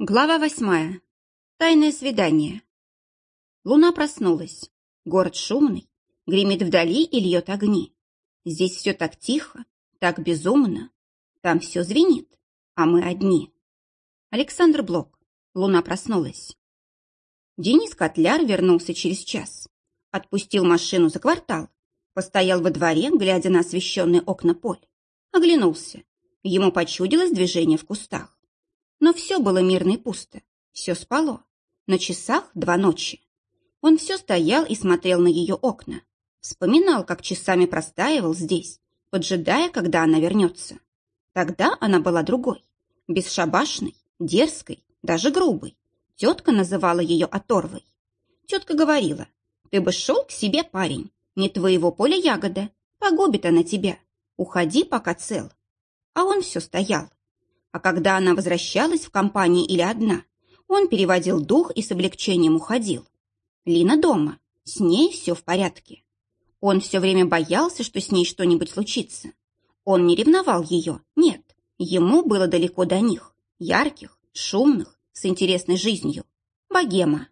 Глава восьмая. Тайное свидание. Луна проснулась. Город шумный, гремит вдали и льет огни. Здесь все так тихо, так безумно. Там все звенит, а мы одни. Александр Блок. Луна проснулась. Денис Котляр вернулся через час. Отпустил машину за квартал. Постоял во дворе, глядя на освещенные окна поль. Оглянулся. Ему почудилось движение в кустах. Но все было мирно и пусто. Все спало. На часах два ночи. Он все стоял и смотрел на ее окна. Вспоминал, как часами простаивал здесь, поджидая, когда она вернется. Тогда она была другой. Бесшабашной, дерзкой, даже грубой. Тетка называла ее оторвой. Тетка говорила, ты бы шел к себе, парень, не твоего поля ягода, погубит она тебя. Уходи, пока цел. А он все стоял. А когда она возвращалась в компании или одна, он переводил дух и с облегчением уходил. Лина дома, с ней все в порядке. Он все время боялся, что с ней что-нибудь случится. Он не ревновал ее, нет. Ему было далеко до них, ярких, шумных, с интересной жизнью. Богема.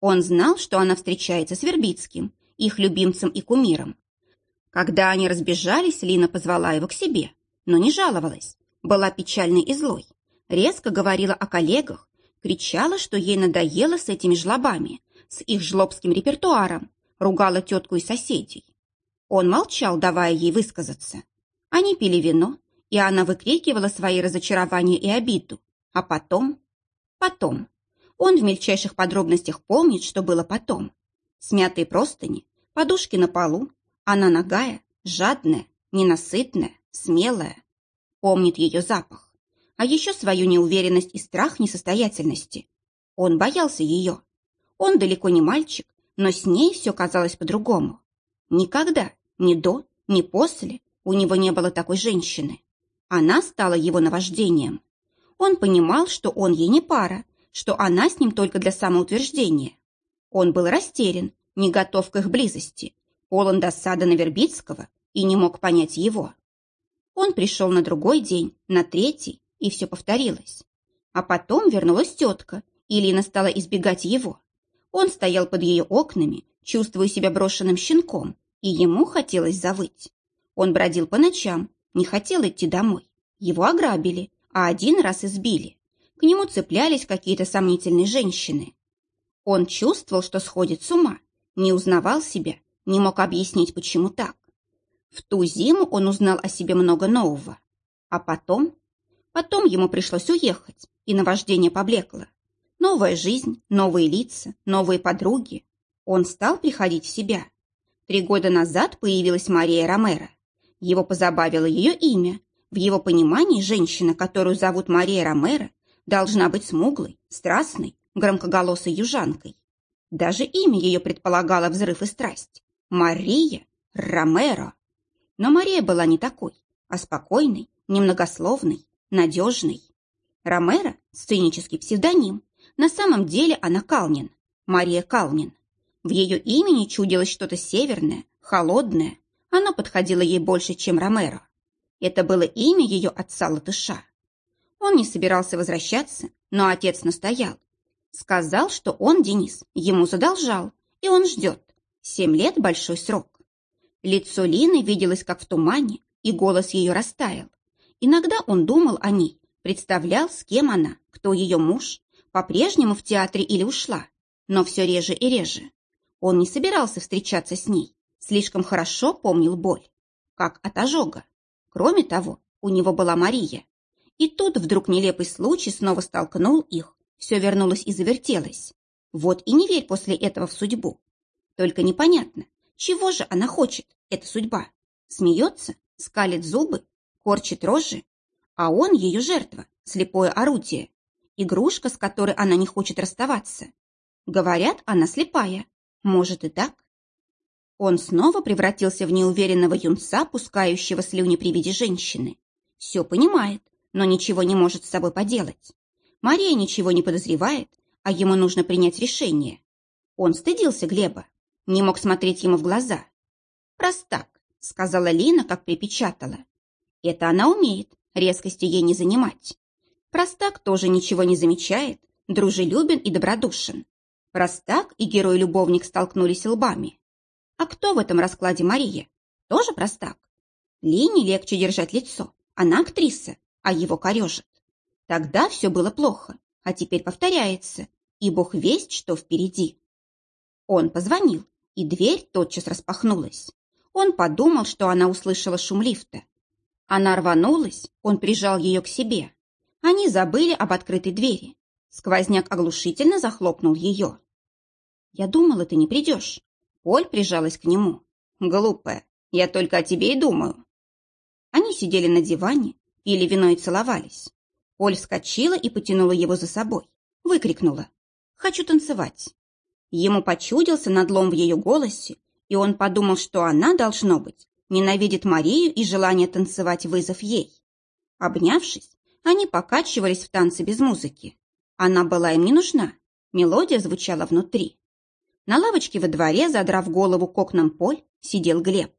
Он знал, что она встречается с Вербицким, их любимцем и кумиром. Когда они разбежались, Лина позвала его к себе, но не жаловалась, была печальной и злой, резко говорила о коллегах, кричала, что ей надоело с этими жлобами, с их жлобским репертуаром, ругала тетку и соседей. Он молчал, давая ей высказаться. Они пили вино, и она выкрикивала свои разочарования и обиду. А потом... Потом. Он в мельчайших подробностях помнит, что было потом. Смятые простыни, подушки на полу, она нагая, жадная, ненасытная, смелая помнит ее запах, а еще свою неуверенность и страх несостоятельности. Он боялся ее. Он далеко не мальчик, но с ней все казалось по-другому. Никогда, ни до, ни после у него не было такой женщины. Она стала его наваждением. Он понимал, что он ей не пара, что она с ним только для самоутверждения. Он был растерян, не готов к их близости, полон досады на Вербицкого и не мог понять его. Он пришел на другой день, на третий, и все повторилось. А потом вернулась тетка, и Лина стала избегать его. Он стоял под ее окнами, чувствуя себя брошенным щенком, и ему хотелось завыть. Он бродил по ночам, не хотел идти домой. Его ограбили, а один раз избили. К нему цеплялись какие-то сомнительные женщины. Он чувствовал, что сходит с ума, не узнавал себя, не мог объяснить, почему так. В ту зиму он узнал о себе много нового. А потом? Потом ему пришлось уехать, и наваждение поблекло. Новая жизнь, новые лица, новые подруги. Он стал приходить в себя. Три года назад появилась Мария Ромеро. Его позабавило ее имя. В его понимании женщина, которую зовут Мария Ромеро, должна быть смуглой, страстной, громкоголосой южанкой. Даже имя ее предполагало взрыв и страсть. Мария Ромеро. Но Мария была не такой, а спокойной, немногословной, надежной. Ромеро – сценический псевдоним. На самом деле она Калнин, Мария Калнин. В ее имени чудилось что-то северное, холодное. Оно подходило ей больше, чем Ромеро. Это было имя ее отца-латыша. Он не собирался возвращаться, но отец настоял. Сказал, что он, Денис, ему задолжал, и он ждет. Семь лет – большой срок. Лицо Лины виделось как в тумане, и голос ее растаял. Иногда он думал о ней, представлял, с кем она, кто ее муж, по-прежнему в театре или ушла, но все реже и реже. Он не собирался встречаться с ней, слишком хорошо помнил боль, как от ожога. Кроме того, у него была Мария. И тут вдруг нелепый случай снова столкнул их, все вернулось и завертелось. Вот и не верь после этого в судьбу. Только непонятно, чего же она хочет, эта судьба? Смеется, скалит зубы, корчит рожи, а он ее жертва, слепое орудие, игрушка, с которой она не хочет расставаться. Говорят, она слепая. Может и так. Он снова превратился в неуверенного юнца, пускающего слюни при виде женщины. Все понимает, но ничего не может с собой поделать. Мария ничего не подозревает, а ему нужно принять решение. Он стыдился Глеба, не мог смотреть ему в глаза. «Простак», — сказала Лина, как припечатала. «Это она умеет, резкости ей не занимать. Простак тоже ничего не замечает, дружелюбен и добродушен. Простак и герой-любовник столкнулись лбами. А кто в этом раскладе Мария? Тоже простак? Лине легче держать лицо, она актриса, а его корежит. Тогда все было плохо, а теперь повторяется, и бог весть, что впереди. Он позвонил, и дверь тотчас распахнулась. Он подумал, что она услышала шум лифта. Она рванулась, он прижал ее к себе. Они забыли об открытой двери. Сквозняк оглушительно захлопнул ее. «Я думала, ты не придешь». Поль прижалась к нему. «Глупая, я только о тебе и думаю». Они сидели на диване, пили вино и целовались. Поль вскочила и потянула его за собой. Выкрикнула. «Хочу танцевать». Ему почудился надлом в ее голосе, и он подумал, что она, должно быть, ненавидит Марию и желание танцевать вызов ей. Обнявшись, они покачивались в танце без музыки. Она была им не нужна, мелодия звучала внутри. На лавочке во дворе, задрав голову к окнам Поль, сидел Глеб.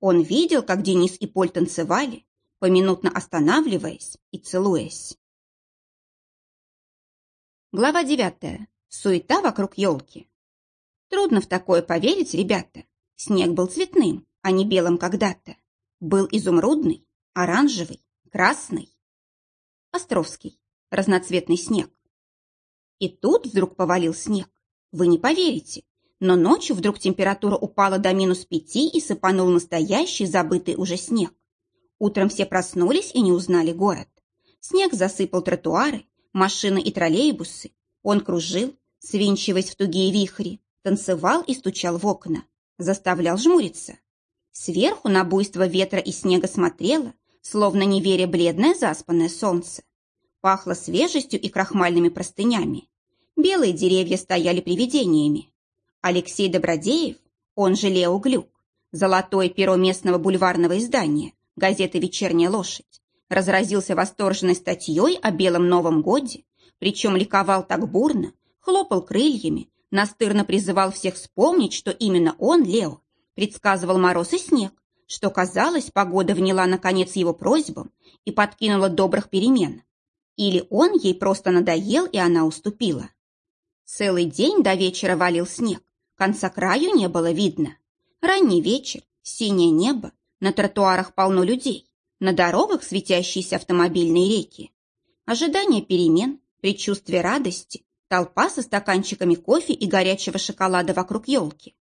Он видел, как Денис и Поль танцевали, поминутно останавливаясь и целуясь. Глава девятая. Суета вокруг елки. Трудно в такое поверить, ребята. Снег был цветным, а не белым когда-то. Был изумрудный, оранжевый, красный. Островский. Разноцветный снег. И тут вдруг повалил снег. Вы не поверите, но ночью вдруг температура упала до минус пяти и сыпанул настоящий забытый уже снег. Утром все проснулись и не узнали город. Снег засыпал тротуары, машины и троллейбусы. Он кружил, свинчиваясь в тугие вихри, танцевал и стучал в окна, заставлял жмуриться. Сверху на буйство ветра и снега смотрело, словно не веря бледное заспанное солнце. Пахло свежестью и крахмальными простынями. Белые деревья стояли привидениями. Алексей Добродеев, он же Лео Глюк, золотое перо местного бульварного издания, газеты «Вечерняя лошадь», разразился восторженной статьей о Белом Новом Годе, причем ликовал так бурно, хлопал крыльями, настырно призывал всех вспомнить, что именно он, Лео, предсказывал мороз и снег, что, казалось, погода вняла наконец его просьбам и подкинула добрых перемен. Или он ей просто надоел, и она уступила. Целый день до вечера валил снег, конца краю не было видно. Ранний вечер, синее небо, на тротуарах полно людей, на дорогах светящиеся автомобильные реки. Ожидание перемен, предчувствие радости, Толпа со стаканчиками кофе и горячего шоколада вокруг елки.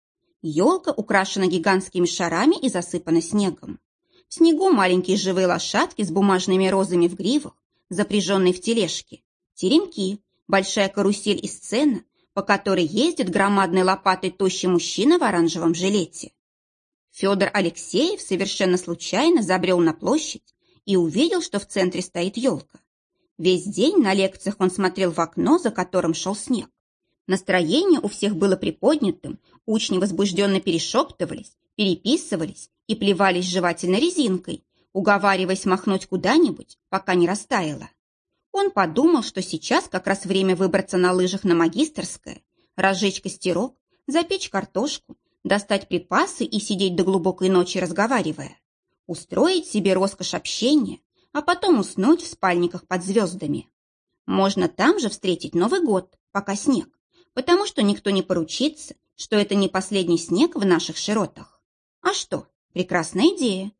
Елка украшена гигантскими шарами и засыпана снегом. В снегу маленькие живые лошадки с бумажными розами в гривах, запряженные в тележке. Теремки, большая карусель и сцена, по которой ездит громадной лопатой тощий мужчина в оранжевом жилете. Федор Алексеев совершенно случайно забрел на площадь и увидел, что в центре стоит елка. Весь день на лекциях он смотрел в окно, за которым шел снег. Настроение у всех было приподнятым, учни возбужденно перешептывались, переписывались и плевались жевательной резинкой, уговариваясь махнуть куда-нибудь, пока не растаяло. Он подумал, что сейчас как раз время выбраться на лыжах на магистрское, разжечь костерок, запечь картошку, достать припасы и сидеть до глубокой ночи, разговаривая. Устроить себе роскошь общения, а потом уснуть в спальниках под звездами. Можно там же встретить Новый год, пока снег, потому что никто не поручится, что это не последний снег в наших широтах. А что, прекрасная идея.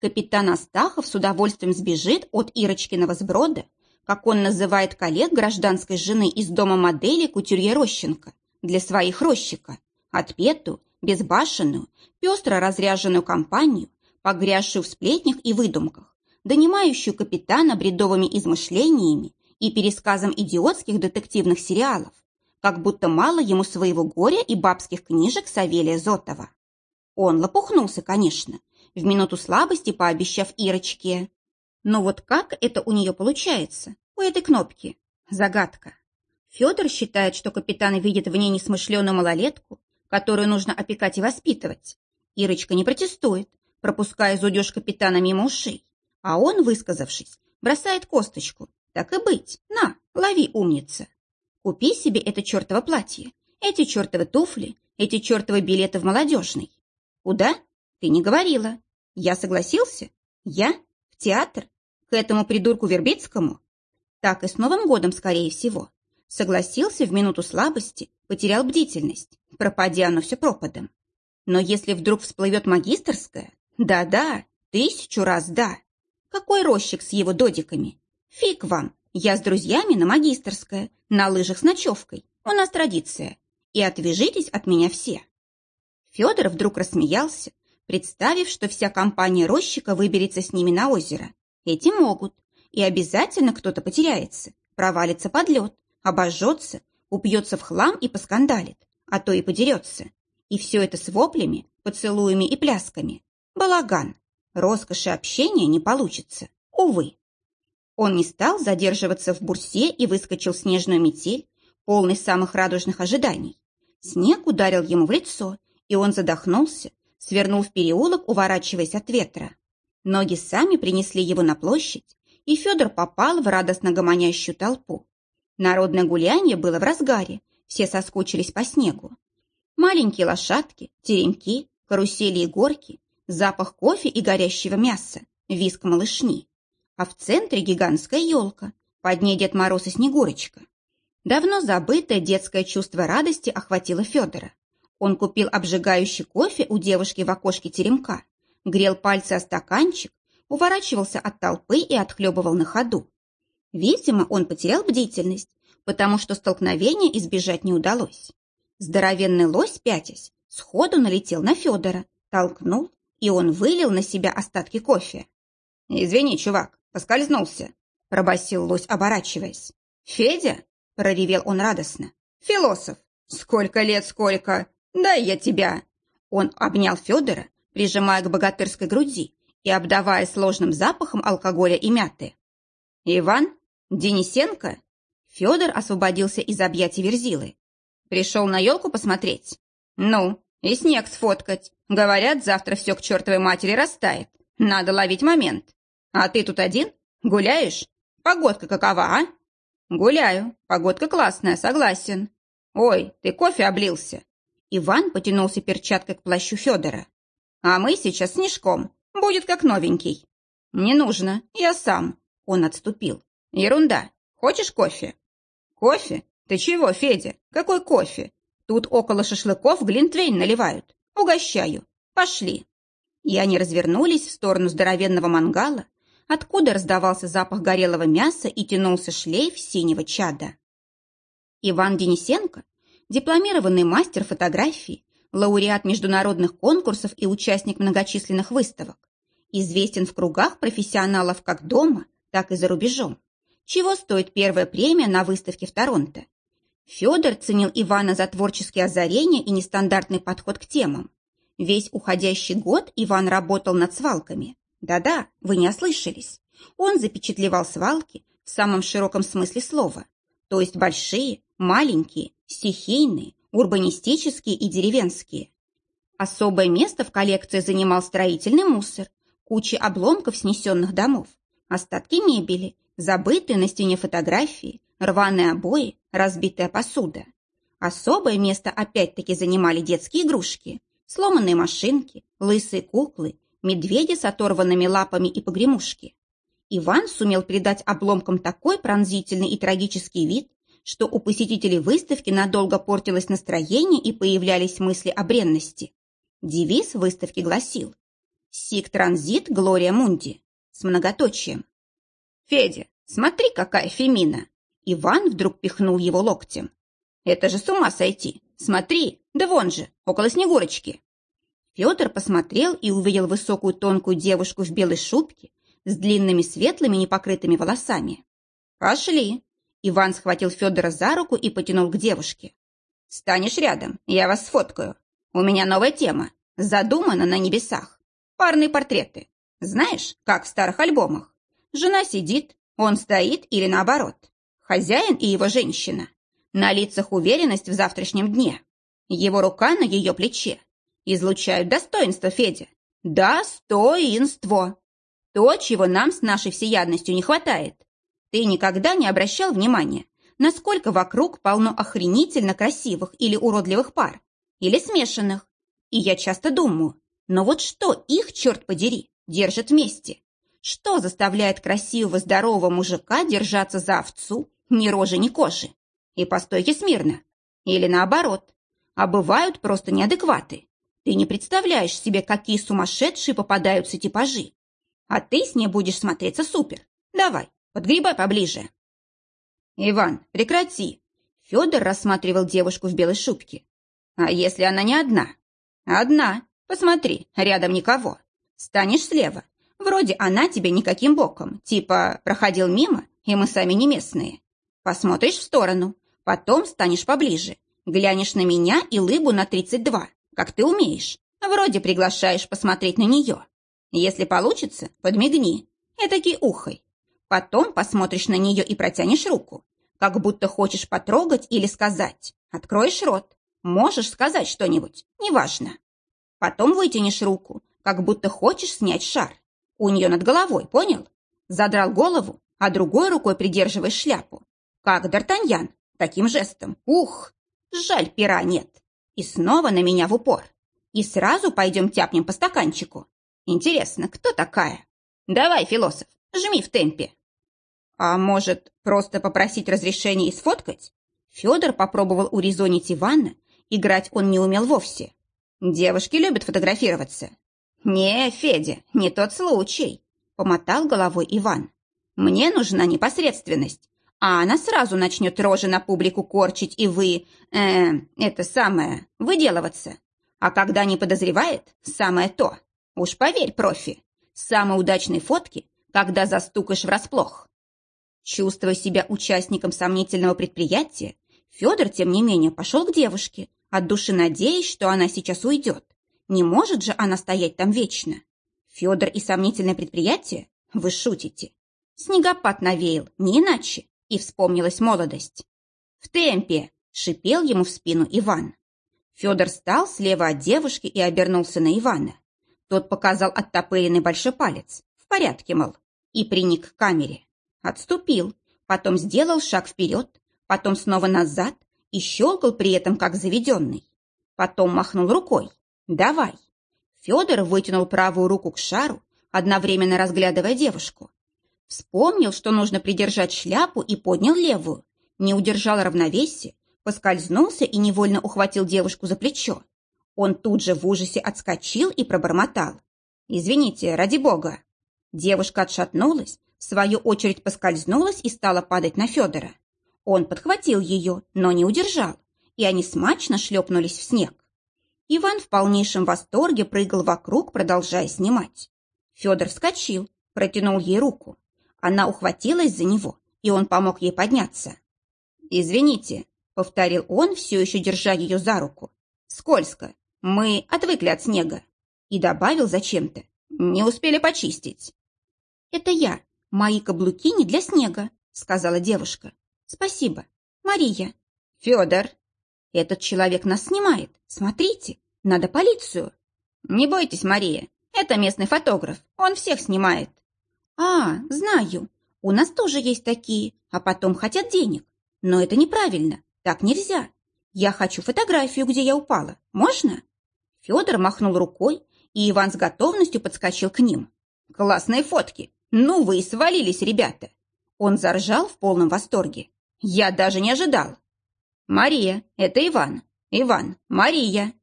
Капитан Астахов с удовольствием сбежит от Ирочкиного сброда, как он называет коллег гражданской жены из дома модели Кутюрье Рощенко, для своих Рощика, отпетую, безбашенную, пестро разряженную компанию, погрязшую в сплетнях и выдумках, донимающую капитана бредовыми измышлениями и пересказом идиотских детективных сериалов, как будто мало ему своего горя и бабских книжек Савелия Зотова. Он лопухнулся, конечно, в минуту слабости пообещав Ирочке. Но вот как это у нее получается, у этой кнопки? Загадка. Федор считает, что капитан видит в ней несмышленую малолетку, которую нужно опекать и воспитывать. Ирочка не протестует, пропуская зудеж капитана мимо ушей. А он, высказавшись, бросает косточку. Так и быть, на, лови, умница. Купи себе это чертово платье, эти чертовы туфли, эти чертовы билеты в молодежный. Куда? Ты не говорила. Я согласился? Я? В театр? К этому придурку Вербицкому? так и с Новым годом, скорее всего. Согласился в минуту слабости, потерял бдительность, пропадя оно все пропадом. Но если вдруг всплывет магистрская, да-да, тысячу раз да. Какой рощик с его додиками? Фиг вам, я с друзьями на магистрское, на лыжах с ночевкой, у нас традиция. И отвяжитесь от меня все. Федор вдруг рассмеялся, представив, что вся компания рощика выберется с ними на озеро. Эти могут, и обязательно кто-то потеряется, провалится под лед, обожжется, упьется в хлам и поскандалит, а то и подерется. И все это с воплями, поцелуями и плясками. Балаган. Роскоши общения не получится. Увы. Он не стал задерживаться в бурсе и выскочил в снежную метель, полный самых радужных ожиданий. Снег ударил ему в лицо, и он задохнулся, свернул в переулок, уворачиваясь от ветра. Ноги сами принесли его на площадь, и Федор попал в радостно гомонящую толпу. Народное гуляние было в разгаре, все соскучились по снегу. Маленькие лошадки, теремки, карусели и горки, запах кофе и горящего мяса, виск малышни. А в центре гигантская елка, под ней Дед Мороз и Снегурочка. Давно забытое детское чувство радости охватило Федора. Он купил обжигающий кофе у девушки в окошке теремка, грел пальцы о стаканчик, уворачивался от толпы и отхлебывал на ходу. Видимо, он потерял бдительность, потому что столкновения избежать не удалось. Здоровенный лось, пятясь, сходу налетел на Федора, толкнул, и он вылил на себя остатки кофе. «Извини, чувак, поскользнулся», – пробасил лось, оборачиваясь. «Федя?» – проревел он радостно. «Философ! Сколько лет, сколько! Дай я тебя!» Он обнял Федора, прижимая к богатырской груди и обдавая сложным запахом алкоголя и мяты. «Иван? Денисенко?» Федор освободился из объятий Верзилы. «Пришел на елку посмотреть?» «Ну, и снег сфоткать. Говорят, завтра все к чертовой матери растает. Надо ловить момент. А ты тут один? Гуляешь? Погодка какова, а?» «Гуляю. Погодка классная, согласен». «Ой, ты кофе облился». Иван потянулся перчаткой к плащу Федора. «А мы сейчас снежком. Будет как новенький». «Не нужно, я сам». Он отступил. «Ерунда. Хочешь кофе?» «Кофе? Ты чего, Федя? Какой кофе? Тут около шашлыков глинтвейн наливают. Угощаю. Пошли». И они развернулись в сторону здоровенного мангала, откуда раздавался запах горелого мяса и тянулся шлейф синего чада. Иван Денисенко, дипломированный мастер фотографии, лауреат международных конкурсов и участник многочисленных выставок, известен в кругах профессионалов как дома, так и за рубежом. Чего стоит первая премия на выставке в Торонто? Федор ценил Ивана за творческие озарения и нестандартный подход к темам. Весь уходящий год Иван работал над свалками. Да-да, вы не ослышались. Он запечатлевал свалки в самом широком смысле слова. То есть большие, маленькие, стихийные, урбанистические и деревенские. Особое место в коллекции занимал строительный мусор, куча обломков снесенных домов, остатки мебели, забытые на стене фотографии, рваные обои, разбитая посуда. Особое место опять-таки занимали детские игрушки, сломанные машинки, лысые куклы, медведи с оторванными лапами и погремушки. Иван сумел придать обломкам такой пронзительный и трагический вид, что у посетителей выставки надолго портилось настроение и появлялись мысли о бренности. Девиз выставки гласил «Сик транзит Глория Мунди» с многоточием. «Федя, смотри, какая фемина!» Иван вдруг пихнул его локтем. «Это же с ума сойти! Смотри, да вон же, около Снегурочки!» Федор посмотрел и увидел высокую тонкую девушку в белой шубке с длинными светлыми непокрытыми волосами. «Пошли!» Иван схватил Федора за руку и потянул к девушке. «Станешь рядом, я вас сфоткаю. У меня новая тема. Задумана на небесах. Парные портреты. Знаешь, как в старых альбомах. Жена сидит, он стоит или наоборот. Хозяин и его женщина. На лицах уверенность в завтрашнем дне. Его рука на ее плече. Излучают достоинство, Федя. Достоинство. То, чего нам с нашей всеядностью не хватает. Ты никогда не обращал внимания, насколько вокруг полно охренительно красивых или уродливых пар, или смешанных. И я часто думаю, но вот что их, черт подери, держит вместе? Что заставляет красивого здорового мужика держаться за овцу ни рожи, ни кожи? И по стойке смирно. Или наоборот. А бывают просто неадекваты. Ты не представляешь себе, какие сумасшедшие попадаются типажи. А ты с ней будешь смотреться супер. Давай, подгребай поближе. Иван, прекрати. Федор рассматривал девушку в белой шубке. А если она не одна? Одна. Посмотри, рядом никого. Станешь слева. Вроде она тебе никаким боком. Типа, проходил мимо, и мы сами не местные. Посмотришь в сторону. Потом станешь поближе. Глянешь на меня и лыбу на 32, как ты умеешь. Вроде приглашаешь посмотреть на нее. Если получится, подмигни. Этакий ухой. Потом посмотришь на нее и протянешь руку. Как будто хочешь потрогать или сказать. Откроешь рот. Можешь сказать что-нибудь, неважно. Потом вытянешь руку, как будто хочешь снять шар. У нее над головой, понял? Задрал голову, а другой рукой придерживаешь шляпу. Как Д'Артаньян, таким жестом. Ух, жаль, пера нет. И снова на меня в упор. И сразу пойдем тяпнем по стаканчику. Интересно, кто такая? Давай, философ, жми в темпе. А может, просто попросить разрешения и сфоткать? Федор попробовал урезонить Ивана. Играть он не умел вовсе. Девушки любят фотографироваться. «Не, Федя, не тот случай», — помотал головой Иван. «Мне нужна непосредственность, а она сразу начнет рожи на публику корчить, и вы, э, это самое, выделываться. А когда не подозревает, самое то. Уж поверь, профи, самые удачные фотки, когда застукаешь врасплох. Чувствуя себя участником сомнительного предприятия, Федор, тем не менее, пошел к девушке, от души надеясь, что она сейчас уйдет. Не может же она стоять там вечно. Федор и сомнительное предприятие? Вы шутите. Снегопад навеял, не иначе и вспомнилась молодость. «В темпе!» — шипел ему в спину Иван. Федор встал слева от девушки и обернулся на Ивана. Тот показал оттопыренный большой палец. В порядке, мол. И приник к камере. Отступил, потом сделал шаг вперед, потом снова назад и щелкал при этом как заведенный. Потом махнул рукой. «Давай». Федор вытянул правую руку к шару, одновременно разглядывая девушку. Вспомнил, что нужно придержать шляпу и поднял левую. Не удержал равновесие, поскользнулся и невольно ухватил девушку за плечо. Он тут же в ужасе отскочил и пробормотал. «Извините, ради бога». Девушка отшатнулась, в свою очередь поскользнулась и стала падать на Федора. Он подхватил ее, но не удержал, и они смачно шлепнулись в снег. Иван в полнейшем восторге прыгал вокруг, продолжая снимать. Федор вскочил, протянул ей руку. Она ухватилась за него, и он помог ей подняться. «Извините», — повторил он, все еще держа ее за руку. «Скользко. Мы отвыкли от снега». И добавил зачем-то. «Не успели почистить». «Это я. Мои каблуки не для снега», — сказала девушка. «Спасибо. Мария». «Федор». «Этот человек нас снимает. Смотрите, надо полицию». «Не бойтесь, Мария. Это местный фотограф. Он всех снимает». «А, знаю. У нас тоже есть такие, а потом хотят денег. Но это неправильно. Так нельзя. Я хочу фотографию, где я упала. Можно?» Федор махнул рукой, и Иван с готовностью подскочил к ним. «Классные фотки! Ну вы и свалились, ребята!» Он заржал в полном восторге. «Я даже не ожидал!» «Мария, это Иван! Иван, Мария!»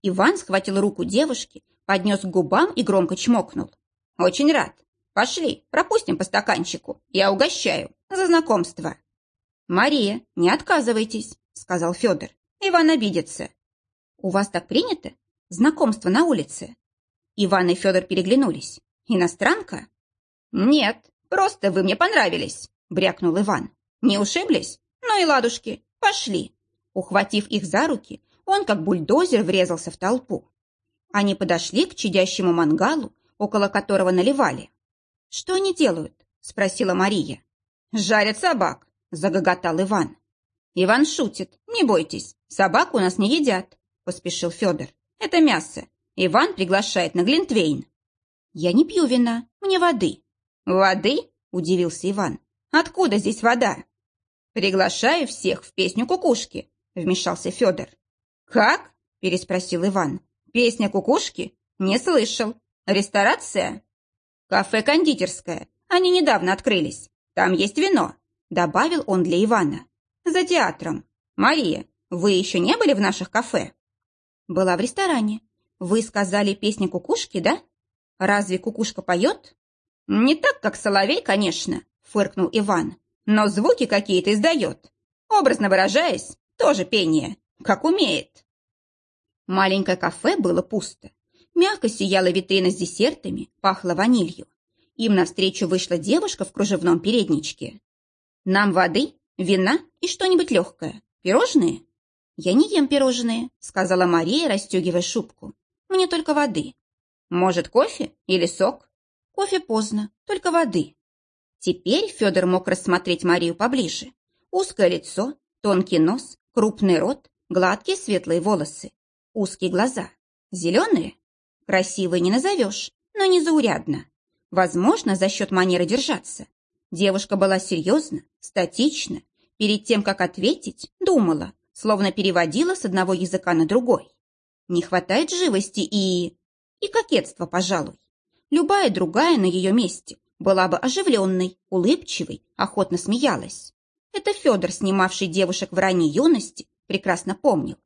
Иван схватил руку девушки, поднес к губам и громко чмокнул. «Очень рад. Пошли, пропустим по стаканчику. Я угощаю. За знакомство. Мария, не отказывайтесь, сказал Федор. Иван обидится. У вас так принято? Знакомство на улице. Иван и Федор переглянулись. Иностранка? Нет, просто вы мне понравились, брякнул Иван. Не ушиблись? Ну и ладушки, пошли. Ухватив их за руки, он как бульдозер врезался в толпу. Они подошли к чадящему мангалу, около которого наливали. «Что они делают?» – спросила Мария. «Жарят собак», – загоготал Иван. «Иван шутит, не бойтесь, собак у нас не едят», – поспешил Федор. «Это мясо. Иван приглашает на Глинтвейн». «Я не пью вина, мне воды». «Воды?» – удивился Иван. «Откуда здесь вода?» «Приглашаю всех в песню кукушки», – вмешался Федор. «Как?» – переспросил Иван. «Песня кукушки? Не слышал. Ресторация?» «Кафе-кондитерское. Они недавно открылись. Там есть вино», — добавил он для Ивана. «За театром. Мария, вы еще не были в наших кафе?» «Была в ресторане. Вы сказали песни кукушки, да? Разве кукушка поет?» «Не так, как соловей, конечно», — фыркнул Иван. «Но звуки какие-то издает. Образно выражаясь, тоже пение, как умеет». Маленькое кафе было пусто. Мягко сияла витрина с десертами, пахло ванилью. Им навстречу вышла девушка в кружевном передничке. «Нам воды, вина и что-нибудь легкое. Пирожные?» «Я не ем пирожные», — сказала Мария, расстегивая шубку. «Мне только воды». «Может, кофе или сок?» «Кофе поздно, только воды». Теперь Федор мог рассмотреть Марию поближе. Узкое лицо, тонкий нос, крупный рот, гладкие светлые волосы, узкие глаза. Зеленые? Красивой не назовешь, но не заурядно. Возможно, за счет манеры держаться. Девушка была серьезна, статична. Перед тем, как ответить, думала, словно переводила с одного языка на другой. Не хватает живости и... и кокетства, пожалуй. Любая другая на ее месте была бы оживленной, улыбчивой, охотно смеялась. Это Федор, снимавший девушек в ранней юности, прекрасно помнил.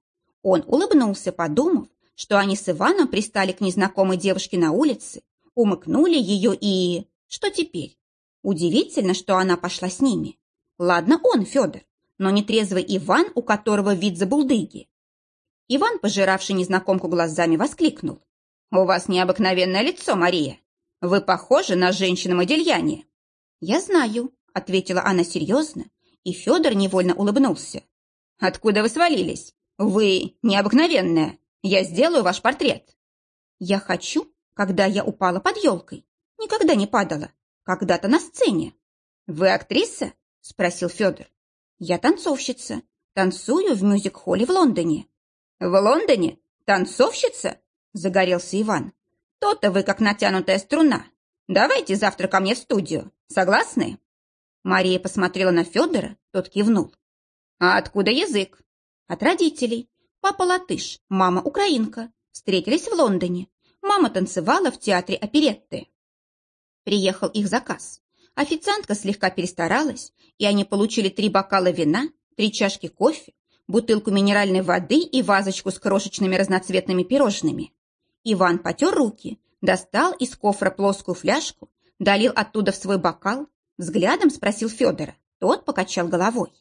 Он улыбнулся, подумав, что они с Иваном пристали к незнакомой девушке на улице, умыкнули ее и... Что теперь? Удивительно, что она пошла с ними. Ладно он, Федор, но нетрезвый Иван, у которого вид за булдыги. Иван, пожиравший незнакомку глазами, воскликнул. «У вас необыкновенное лицо, Мария. Вы похожи на женщину Модельяне». «Я знаю», — ответила она серьезно, и Федор невольно улыбнулся. «Откуда вы свалились? Вы необыкновенная. Я сделаю ваш портрет. Я хочу, когда я упала под елкой. Никогда не падала. Когда-то на сцене. Вы актриса? Спросил Федор. Я танцовщица. Танцую в мюзик-холле в Лондоне. В Лондоне? Танцовщица? Загорелся Иван. То-то вы как натянутая струна. Давайте завтра ко мне в студию. Согласны? Мария посмотрела на Федора, тот кивнул. А откуда язык? От родителей. Папа латыш, мама украинка. Встретились в Лондоне. Мама танцевала в театре оперетты. Приехал их заказ. Официантка слегка перестаралась, и они получили три бокала вина, три чашки кофе, бутылку минеральной воды и вазочку с крошечными разноцветными пирожными. Иван потер руки, достал из кофра плоскую фляжку, долил оттуда в свой бокал, взглядом спросил Федора. Тот покачал головой.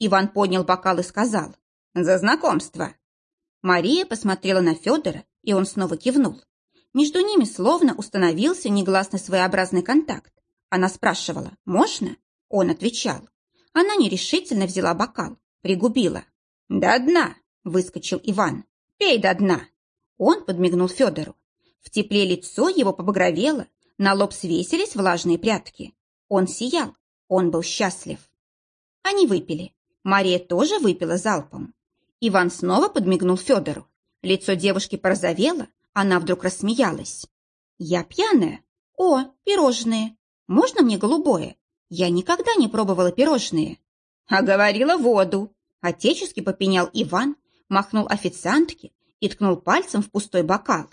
Иван поднял бокал и сказал «За знакомство». Мария посмотрела на Федора, и он снова кивнул. Между ними словно установился негласный своеобразный контакт. Она спрашивала «Можно?». Он отвечал. Она нерешительно взяла бокал, пригубила. «До дна!» – выскочил Иван. «Пей до дна!» Он подмигнул Федору. В тепле лицо его побагровело, на лоб свесились влажные прятки. Он сиял, он был счастлив. Они выпили. Мария тоже выпила залпом. Иван снова подмигнул Федору. Лицо девушки порозовело, она вдруг рассмеялась. «Я пьяная? О, пирожные! Можно мне голубое? Я никогда не пробовала пирожные». «А говорила воду!» Отечески попенял Иван, махнул официантке и ткнул пальцем в пустой бокал.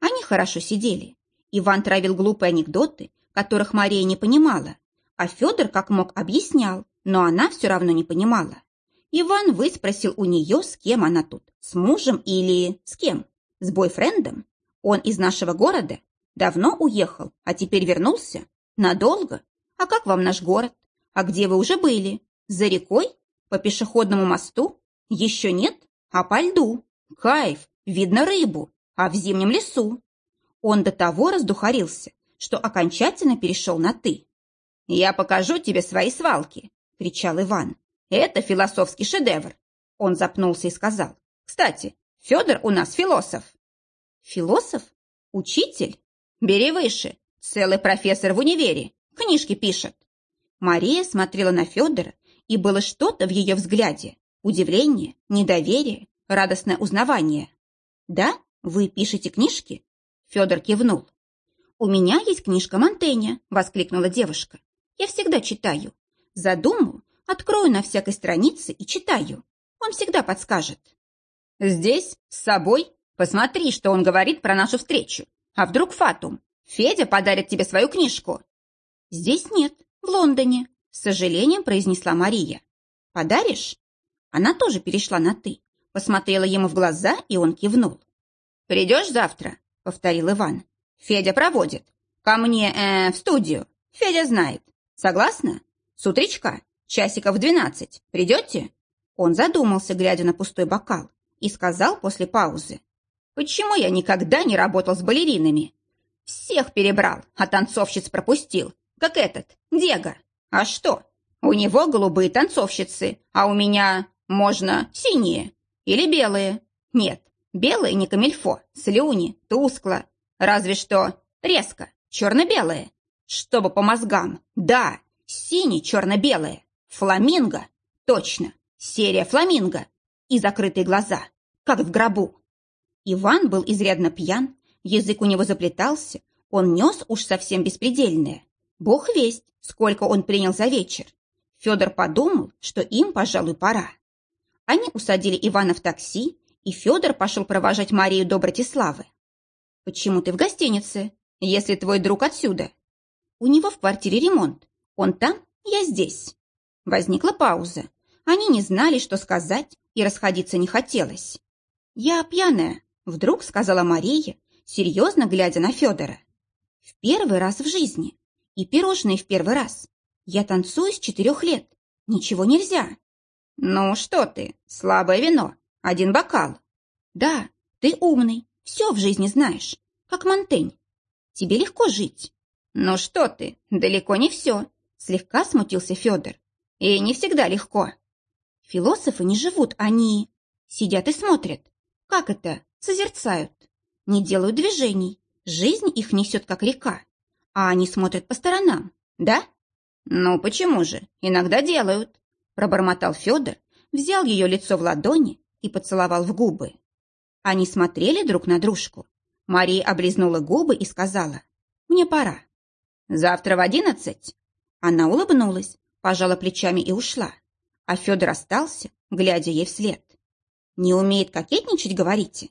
Они хорошо сидели. Иван травил глупые анекдоты, которых Мария не понимала, а Федор как мог объяснял, но она все равно не понимала. Иван выспросил у нее, с кем она тут, с мужем или с кем? С бойфрендом? Он из нашего города? Давно уехал, а теперь вернулся? Надолго? А как вам наш город? А где вы уже были? За рекой? По пешеходному мосту? Еще нет? А по льду? Кайф! Видно рыбу. А в зимнем лесу? Он до того раздухарился, что окончательно перешел на «ты». «Я покажу тебе свои свалки!» — кричал Иван. Это философский шедевр. Он запнулся и сказал. Кстати, Федор у нас философ. Философ? Учитель? Бери выше. Целый профессор в универе. Книжки пишет. Мария смотрела на Федора, и было что-то в ее взгляде. Удивление, недоверие, радостное узнавание. «Да? Вы пишете книжки?» Федор кивнул. «У меня есть книжка Монтенья», — воскликнула девушка. «Я всегда читаю. Задумаю, Открою на всякой странице и читаю. Он всегда подскажет. Здесь, с собой, посмотри, что он говорит про нашу встречу. А вдруг Фатум? Федя подарит тебе свою книжку». «Здесь нет, в Лондоне», — с сожалением произнесла Мария. «Подаришь?» Она тоже перешла на «ты», посмотрела ему в глаза, и он кивнул. «Придешь завтра?» — повторил Иван. «Федя проводит. Ко мне э, в студию. Федя знает. Согласна? С утречка, часиков двенадцать. Придете?» Он задумался, глядя на пустой бокал, и сказал после паузы. «Почему я никогда не работал с балеринами? Всех перебрал, а танцовщиц пропустил, как этот, Дега. А что? У него голубые танцовщицы, а у меня, можно, синие или белые. Нет, белые не камильфо, слюни, тускло. Разве что резко, черно-белые. Чтобы по мозгам, да, синий черно-белые. Фламинго, точно, серия фламинго. И закрытые глаза, как в гробу. Иван был изрядно пьян, язык у него заплетался, он нес уж совсем беспредельное. Бог весть, сколько он принял за вечер. Федор подумал, что им, пожалуй, пора. Они усадили Ивана в такси, и Федор пошел провожать Марию до Братиславы. «Почему ты в гостинице, если твой друг отсюда?» «У него в квартире ремонт. Он там, я здесь». Возникла пауза. Они не знали, что сказать, и расходиться не хотелось. «Я пьяная», — вдруг сказала Мария, серьезно глядя на Федора. «В первый раз в жизни. И пирожные в первый раз. Я танцую с четырех лет. Ничего нельзя. Ну что ты, слабое вино. Один бокал. Да, ты умный. Все в жизни знаешь. Как Монтень. Тебе легко жить. Ну что ты, далеко не все. Слегка смутился Федор. И не всегда легко. Философы не живут, они сидят и смотрят. Как это? Созерцают. Не делают движений. Жизнь их несет, как река. А они смотрят по сторонам, да? «Ну почему же? Иногда делают», – пробормотал Федор, взял ее лицо в ладони и поцеловал в губы. Они смотрели друг на дружку. Мария облизнула губы и сказала, «Мне пора». «Завтра в одиннадцать?» Она улыбнулась, пожала плечами и ушла. А Федор остался, глядя ей вслед. «Не умеет кокетничать, говорите?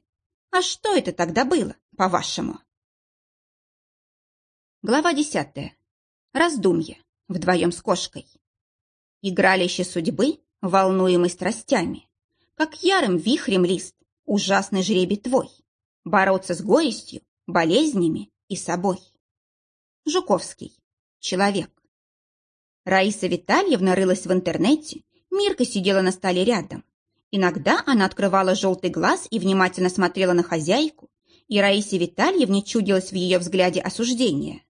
А что это тогда было, по-вашему?» Глава десятая. Раздумье вдвоем с кошкой. Игралище судьбы, волнуемый страстями, как ярым вихрем лист, ужасный жребий твой, бороться с горестью, болезнями и собой. Жуковский. Человек. Раиса Витальевна рылась в интернете, Мирка сидела на столе рядом. Иногда она открывала желтый глаз и внимательно смотрела на хозяйку, и Раисе Витальевне чудилось в ее взгляде осуждение.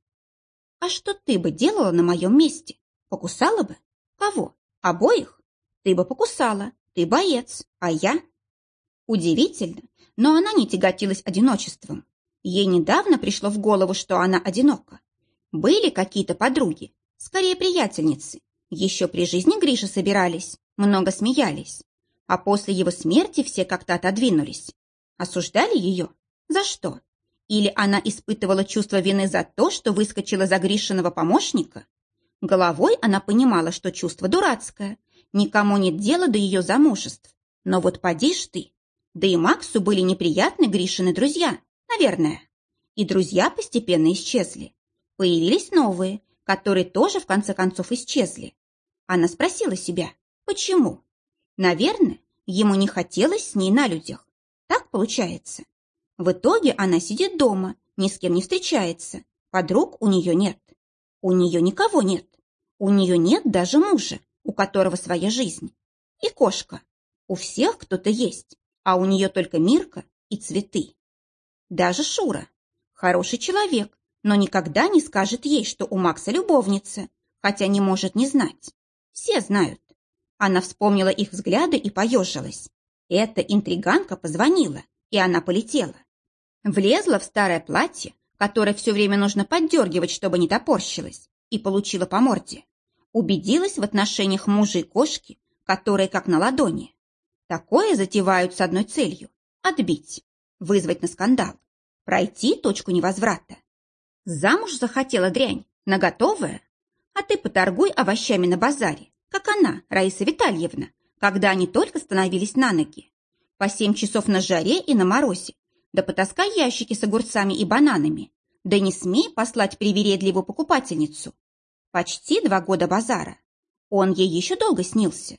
А что ты бы делала на моем месте? Покусала бы? Кого? Обоих? Ты бы покусала. Ты боец. А я? Удивительно, но она не тяготилась одиночеством. Ей недавно пришло в голову, что она одинока. Были какие-то подруги, скорее приятельницы. Еще при жизни Гриша собирались, много смеялись. А после его смерти все как-то отодвинулись. Осуждали ее? За что? Или она испытывала чувство вины за то, что выскочила за Гришиного помощника? Головой она понимала, что чувство дурацкое, никому нет дела до ее замужеств. Но вот поди ж ты. Да и Максу были неприятны Гришины друзья, наверное. И друзья постепенно исчезли. Появились новые, которые тоже в конце концов исчезли. Она спросила себя, почему? Наверное, ему не хотелось с ней на людях. Так получается. В итоге она сидит дома, ни с кем не встречается. Подруг у нее нет. У нее никого нет. У нее нет даже мужа, у которого своя жизнь. И кошка. У всех кто-то есть, а у нее только Мирка и цветы. Даже Шура. Хороший человек, но никогда не скажет ей, что у Макса любовница, хотя не может не знать. Все знают. Она вспомнила их взгляды и поежилась. Эта интриганка позвонила, и она полетела. Влезла в старое платье, которое все время нужно поддергивать, чтобы не топорщилось, и получила по морде. Убедилась в отношениях мужа и кошки, которые как на ладони. Такое затевают с одной целью – отбить, вызвать на скандал, пройти точку невозврата. Замуж захотела дрянь, на готовое? А ты поторгуй овощами на базаре, как она, Раиса Витальевна, когда они только становились на ноги. По семь часов на жаре и на морозе да потаскай ящики с огурцами и бананами. Да не смей послать привередливую покупательницу. Почти два года базара. Он ей еще долго снился.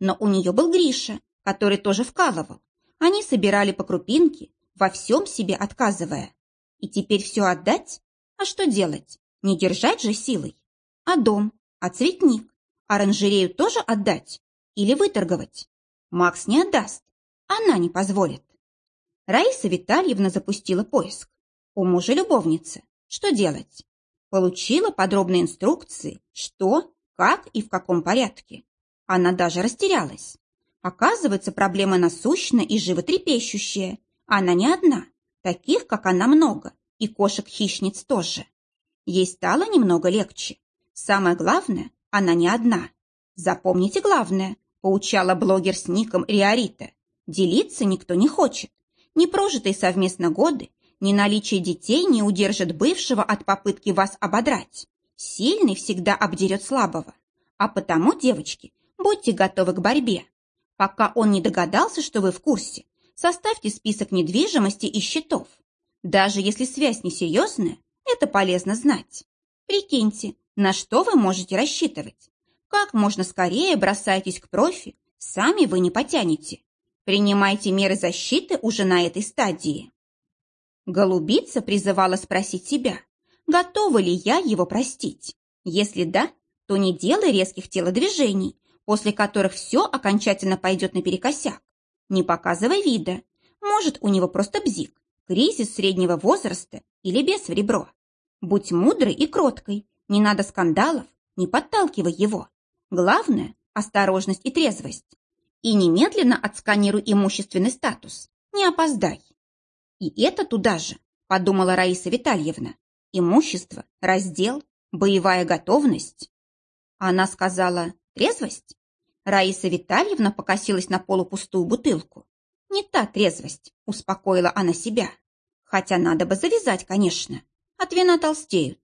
Но у нее был Гриша, который тоже вкалывал. Они собирали по крупинке, во всем себе отказывая. И теперь все отдать? А что делать? Не держать же силой. А дом? А цветник? Оранжерею тоже отдать? Или выторговать? Макс не отдаст. Она не позволит. Раиса Витальевна запустила поиск. У мужа любовница. Что делать? Получила подробные инструкции, что, как и в каком порядке. Она даже растерялась. Оказывается, проблема насущная и животрепещущая. Она не одна. Таких, как она, много. И кошек-хищниц тоже. Ей стало немного легче. Самое главное, она не одна. Запомните главное, поучала блогер с ником Риорита. Делиться никто не хочет. Непрожитые совместно годы ни наличие детей не удержит бывшего от попытки вас ободрать. Сильный всегда обдерет слабого. А потому, девочки, будьте готовы к борьбе. Пока он не догадался, что вы в курсе, составьте список недвижимости и счетов. Даже если связь несерьезная, это полезно знать. Прикиньте, на что вы можете рассчитывать. Как можно скорее бросайтесь к профи, сами вы не потянете. Принимайте меры защиты уже на этой стадии. Голубица призывала спросить себя, готова ли я его простить. Если да, то не делай резких телодвижений, после которых все окончательно пойдет наперекосяк. Не показывай вида. Может, у него просто бзик, кризис среднего возраста или без в ребро. Будь мудрой и кроткой, не надо скандалов, не подталкивай его. Главное – осторожность и трезвость. И немедленно отсканируй имущественный статус. Не опоздай. И это туда же, подумала Раиса Витальевна. Имущество, раздел, боевая готовность. Она сказала трезвость. Раиса Витальевна покосилась на полупустую бутылку. Не та трезвость, успокоила она себя. Хотя надо бы завязать, конечно. От вина толстеют.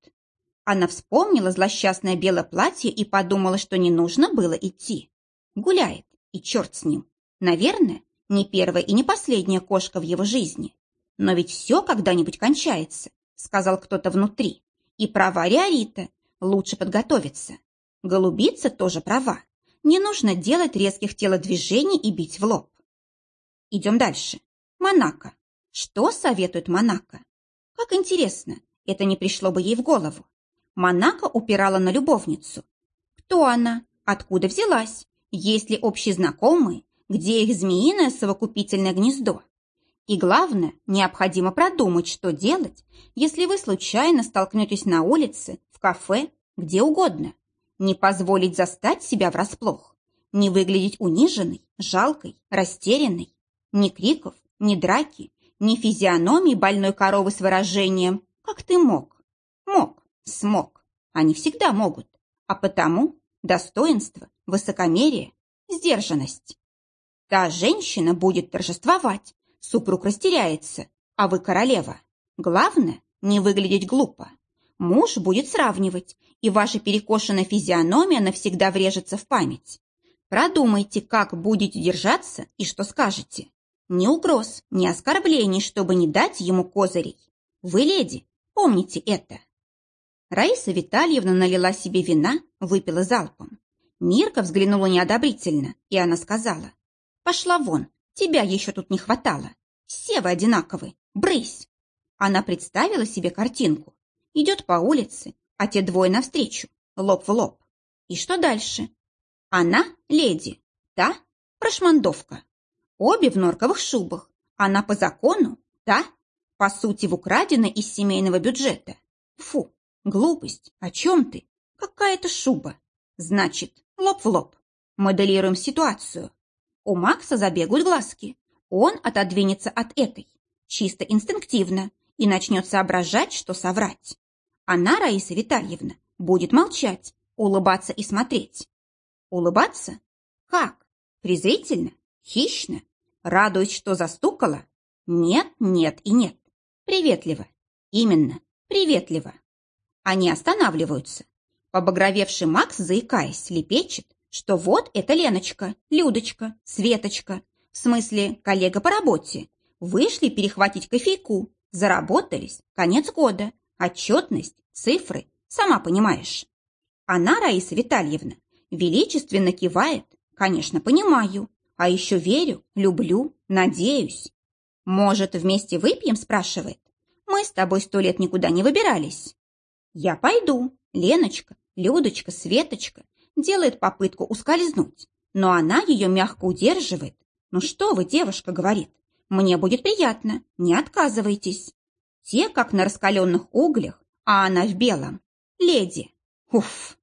Она вспомнила злосчастное белое платье и подумала, что не нужно было идти. Гуляет, и черт с ним. Наверное, не первая и не последняя кошка в его жизни. Но ведь все когда-нибудь кончается, сказал кто-то внутри. И права Риорита. Лучше подготовиться. Голубица тоже права. Не нужно делать резких телодвижений и бить в лоб. Идем дальше. Монако. Что советует Монако? Как интересно, это не пришло бы ей в голову. Монако упирала на любовницу. Кто она? Откуда взялась? Есть ли общие знакомые? Где их змеиное совокупительное гнездо? И главное, необходимо продумать, что делать, если вы случайно столкнетесь на улице, в кафе, где угодно. Не позволить застать себя врасплох. Не выглядеть униженной, жалкой, растерянной. Ни криков, ни драки, ни физиономии больной коровы с выражением «Как ты мог?» Мог, смог. Они всегда могут. А потому достоинство, высокомерие, сдержанность. Та женщина будет торжествовать, Супруг растеряется, а вы королева. Главное, не выглядеть глупо. Муж будет сравнивать, и ваша перекошенная физиономия навсегда врежется в память. Продумайте, как будете держаться и что скажете. Ни угроз, ни оскорблений, чтобы не дать ему козырей. Вы леди, помните это. Раиса Витальевна налила себе вина, выпила залпом. Мирка взглянула неодобрительно, и она сказала, «Пошла вон, Тебя еще тут не хватало. Все вы одинаковы. Брысь!» Она представила себе картинку. Идет по улице, а те двое навстречу, лоб в лоб. И что дальше? Она — леди, та — прошмандовка. Обе в норковых шубах. Она по закону, та, по сути, в украденной из семейного бюджета. Фу, глупость, о чем ты? Какая-то шуба. Значит, лоб в лоб. Моделируем ситуацию. У Макса забегают глазки. Он отодвинется от этой, чисто инстинктивно, и начнет соображать, что соврать. Она, Раиса Витальевна, будет молчать, улыбаться и смотреть. Улыбаться? Как? Презрительно? Хищно? Радуясь, что застукала? Нет, нет и нет. Приветливо. Именно, приветливо. Они останавливаются. Побагровевший Макс, заикаясь, лепечет, что вот это Леночка, Людочка, Светочка, в смысле коллега по работе, вышли перехватить кофейку, заработались, конец года, отчетность, цифры, сама понимаешь. Она, Раиса Витальевна, величественно кивает. Конечно, понимаю. А еще верю, люблю, надеюсь. Может, вместе выпьем, спрашивает. Мы с тобой сто лет никуда не выбирались. Я пойду. Леночка, Людочка, Светочка делает попытку ускользнуть, но она ее мягко удерживает. «Ну что вы, девушка, — говорит, — мне будет приятно, не отказывайтесь». Те, как на раскаленных углях, а она в белом. Леди. Уф.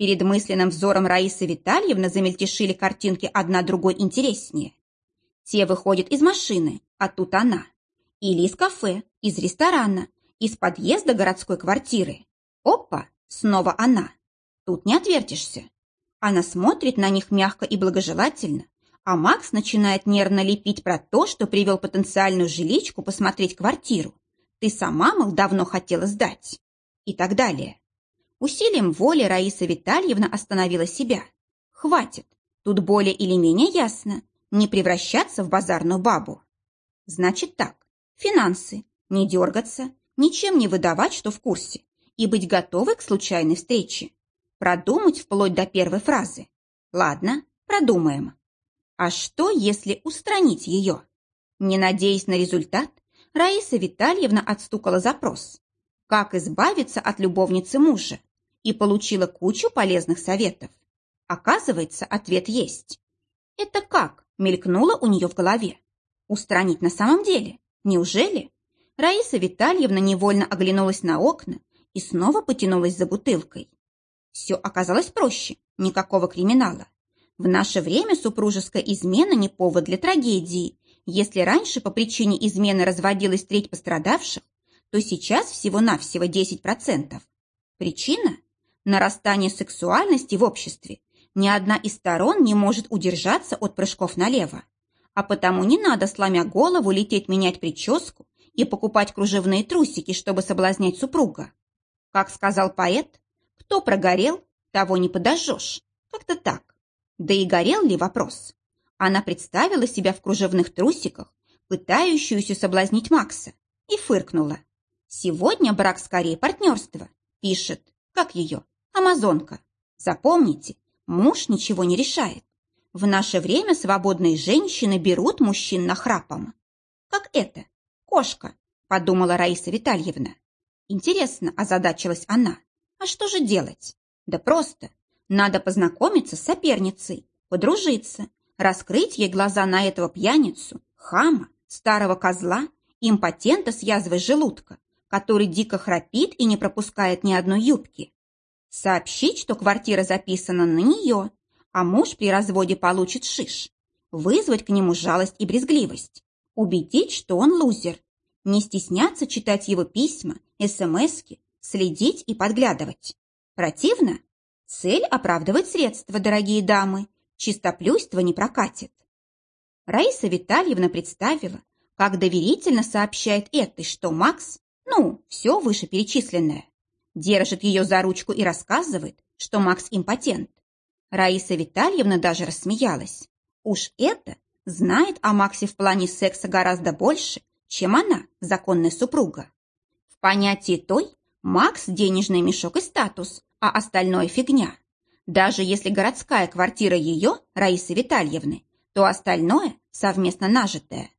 Перед мысленным взором Раисы Витальевны замельтешили картинки одна другой интереснее. Те выходят из машины, а тут она. Или из кафе, из ресторана, из подъезда городской квартиры. Опа, снова она. Тут не отвертишься. Она смотрит на них мягко и благожелательно, а Макс начинает нервно лепить про то, что привел потенциальную жиличку посмотреть квартиру. Ты сама, мол, давно хотела сдать. И так далее. Усилием воли Раиса Витальевна остановила себя. Хватит. Тут более или менее ясно. Не превращаться в базарную бабу. Значит так. Финансы. Не дергаться. Ничем не выдавать, что в курсе. И быть готовой к случайной встрече. Продумать вплоть до первой фразы. Ладно, продумаем. А что, если устранить ее? Не надеясь на результат, Раиса Витальевна отстукала запрос. Как избавиться от любовницы мужа? И получила кучу полезных советов. Оказывается, ответ есть. Это как? Мелькнуло у нее в голове. Устранить на самом деле? Неужели? Раиса Витальевна невольно оглянулась на окна и снова потянулась за бутылкой. Все оказалось проще, никакого криминала. В наше время супружеская измена не повод для трагедии. Если раньше по причине измены разводилась треть пострадавших, то сейчас всего-навсего 10%. Причина – нарастание сексуальности в обществе. Ни одна из сторон не может удержаться от прыжков налево. А потому не надо, сломя голову, лететь менять прическу и покупать кружевные трусики, чтобы соблазнять супруга. Как сказал поэт, кто прогорел, того не подожжешь. Как-то так. Да и горел ли вопрос? Она представила себя в кружевных трусиках, пытающуюся соблазнить Макса, и фыркнула. Сегодня брак скорее партнерство, пишет, как ее, Амазонка. Запомните, муж ничего не решает. В наше время свободные женщины берут мужчин на храпом. Как это? Кошка, подумала Раиса Витальевна. Интересно, озадачилась она. А что же делать? Да просто. Надо познакомиться с соперницей, подружиться, раскрыть ей глаза на этого пьяницу, хама, старого козла, импотента с язвой желудка, который дико храпит и не пропускает ни одной юбки. Сообщить, что квартира записана на нее, а муж при разводе получит шиш. Вызвать к нему жалость и брезгливость. Убедить, что он лузер. Не стесняться читать его письма, смски, следить и подглядывать. Противно? Цель оправдывает средства, дорогие дамы. Чистоплюйство не прокатит. Раиса Витальевна представила, как доверительно сообщает этой, что Макс, ну, все вышеперечисленное, держит ее за ручку и рассказывает, что Макс импотент. Раиса Витальевна даже рассмеялась. Уж это знает о Максе в плане секса гораздо больше, чем она, законная супруга. В понятии той Макс – денежный мешок и статус, а остальное фигня. Даже если городская квартира ее, Раисы Витальевны, то остальное совместно нажитое.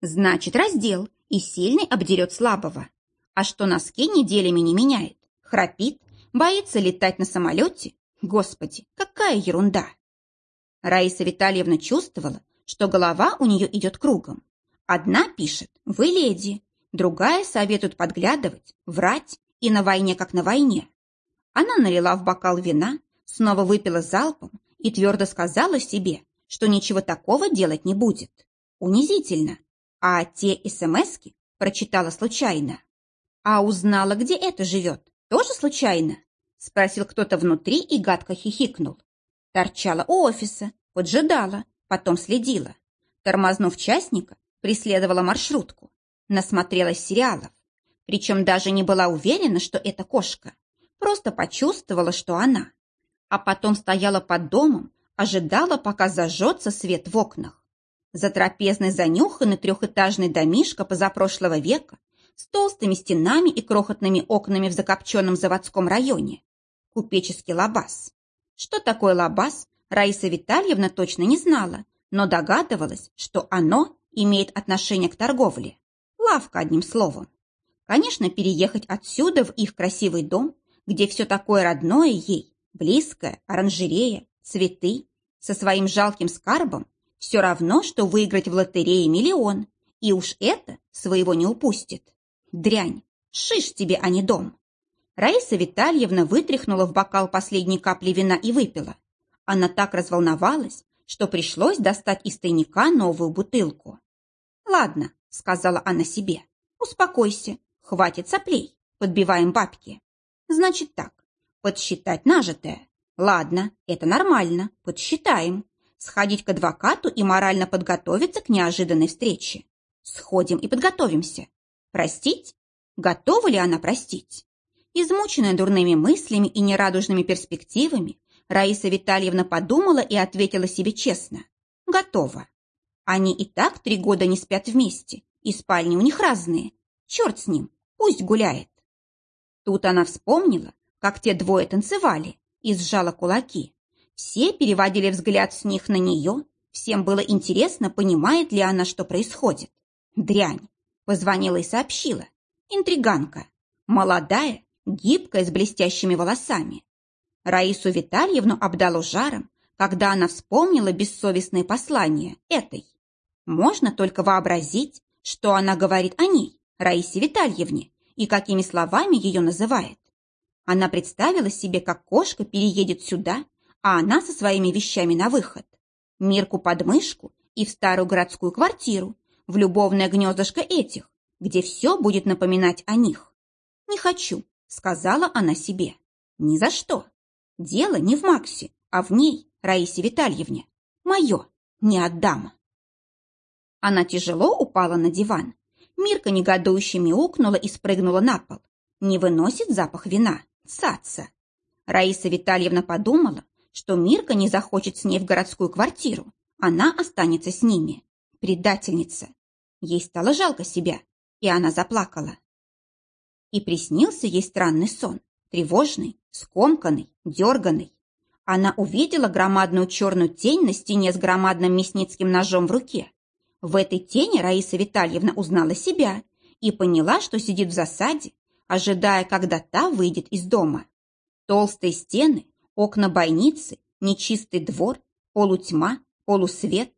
Значит, раздел, и сильный обдерет слабого. А что носки неделями не меняет, храпит, боится летать на самолете? Господи, какая ерунда! Раиса Витальевна чувствовала, что голова у нее идет кругом. Одна пишет «Вы леди», другая советует подглядывать, врать и на войне как на войне. Она налила в бокал вина, снова выпила залпом и твердо сказала себе, что ничего такого делать не будет. Унизительно. А те СМСки прочитала случайно. А узнала, где это живет, тоже случайно? Спросил кто-то внутри и гадко хихикнул. Торчала у офиса, поджидала, потом следила. Тормознув частника, преследовала маршрутку. Насмотрелась сериалов. Причем даже не была уверена, что это кошка. Просто почувствовала, что она. А потом стояла под домом, ожидала, пока зажжется свет в окнах. Затрапезный занюханный трехэтажный домишко позапрошлого века с толстыми стенами и крохотными окнами в закопченном заводском районе. Купеческий лабаз. Что такое лабаз, Раиса Витальевна точно не знала, но догадывалась, что оно имеет отношение к торговле. Лавка, одним словом. Конечно, переехать отсюда в их красивый дом, где все такое родное ей, близкое, оранжерея, цветы, со своим жалким скарбом, все равно, что выиграть в лотерее миллион, и уж это своего не упустит. Дрянь, шиш тебе, а не дом. Раиса Витальевна вытряхнула в бокал последние капли вина и выпила. Она так разволновалась, что пришлось достать из тайника новую бутылку. «Ладно», — сказала она себе, — «успокойся, хватит соплей, подбиваем бабки». «Значит так, подсчитать нажитое. Ладно, это нормально, подсчитаем. Сходить к адвокату и морально подготовиться к неожиданной встрече. Сходим и подготовимся. Простить? Готова ли она простить? Измученная дурными мыслями и нерадужными перспективами, Раиса Витальевна подумала и ответила себе честно. Готова. Они и так три года не спят вместе, и спальни у них разные. Черт с ним, пусть гуляет. Тут она вспомнила, как те двое танцевали, и сжала кулаки. Все переводили взгляд с них на нее, всем было интересно, понимает ли она, что происходит. Дрянь. Позвонила и сообщила. Интриганка. Молодая, гибкая, с блестящими волосами. Раису Витальевну обдало жаром, когда она вспомнила бессовестные послания этой. Можно только вообразить, что она говорит о ней, Раисе Витальевне, и какими словами ее называет. Она представила себе, как кошка переедет сюда, а она со своими вещами на выход. Мирку под мышку и в старую городскую квартиру, в любовное гнездышко этих, где все будет напоминать о них. «Не хочу», — сказала она себе. «Ни за что. Дело не в Максе, а в ней, Раисе Витальевне. Мое не отдам». Она тяжело упала на диван. Мирка негодующе мяукнула и спрыгнула на пол. Не выносит запах вина. Цаца. Раиса Витальевна подумала, что Мирка не захочет с ней в городскую квартиру. Она останется с ними. Предательница. Ей стало жалко себя, и она заплакала. И приснился ей странный сон, тревожный, скомканный, дерганный. Она увидела громадную черную тень на стене с громадным мясницким ножом в руке. В этой тени Раиса Витальевна узнала себя и поняла, что сидит в засаде, ожидая, когда та выйдет из дома. Толстые стены, окна бойницы, нечистый двор, полутьма, полусвет.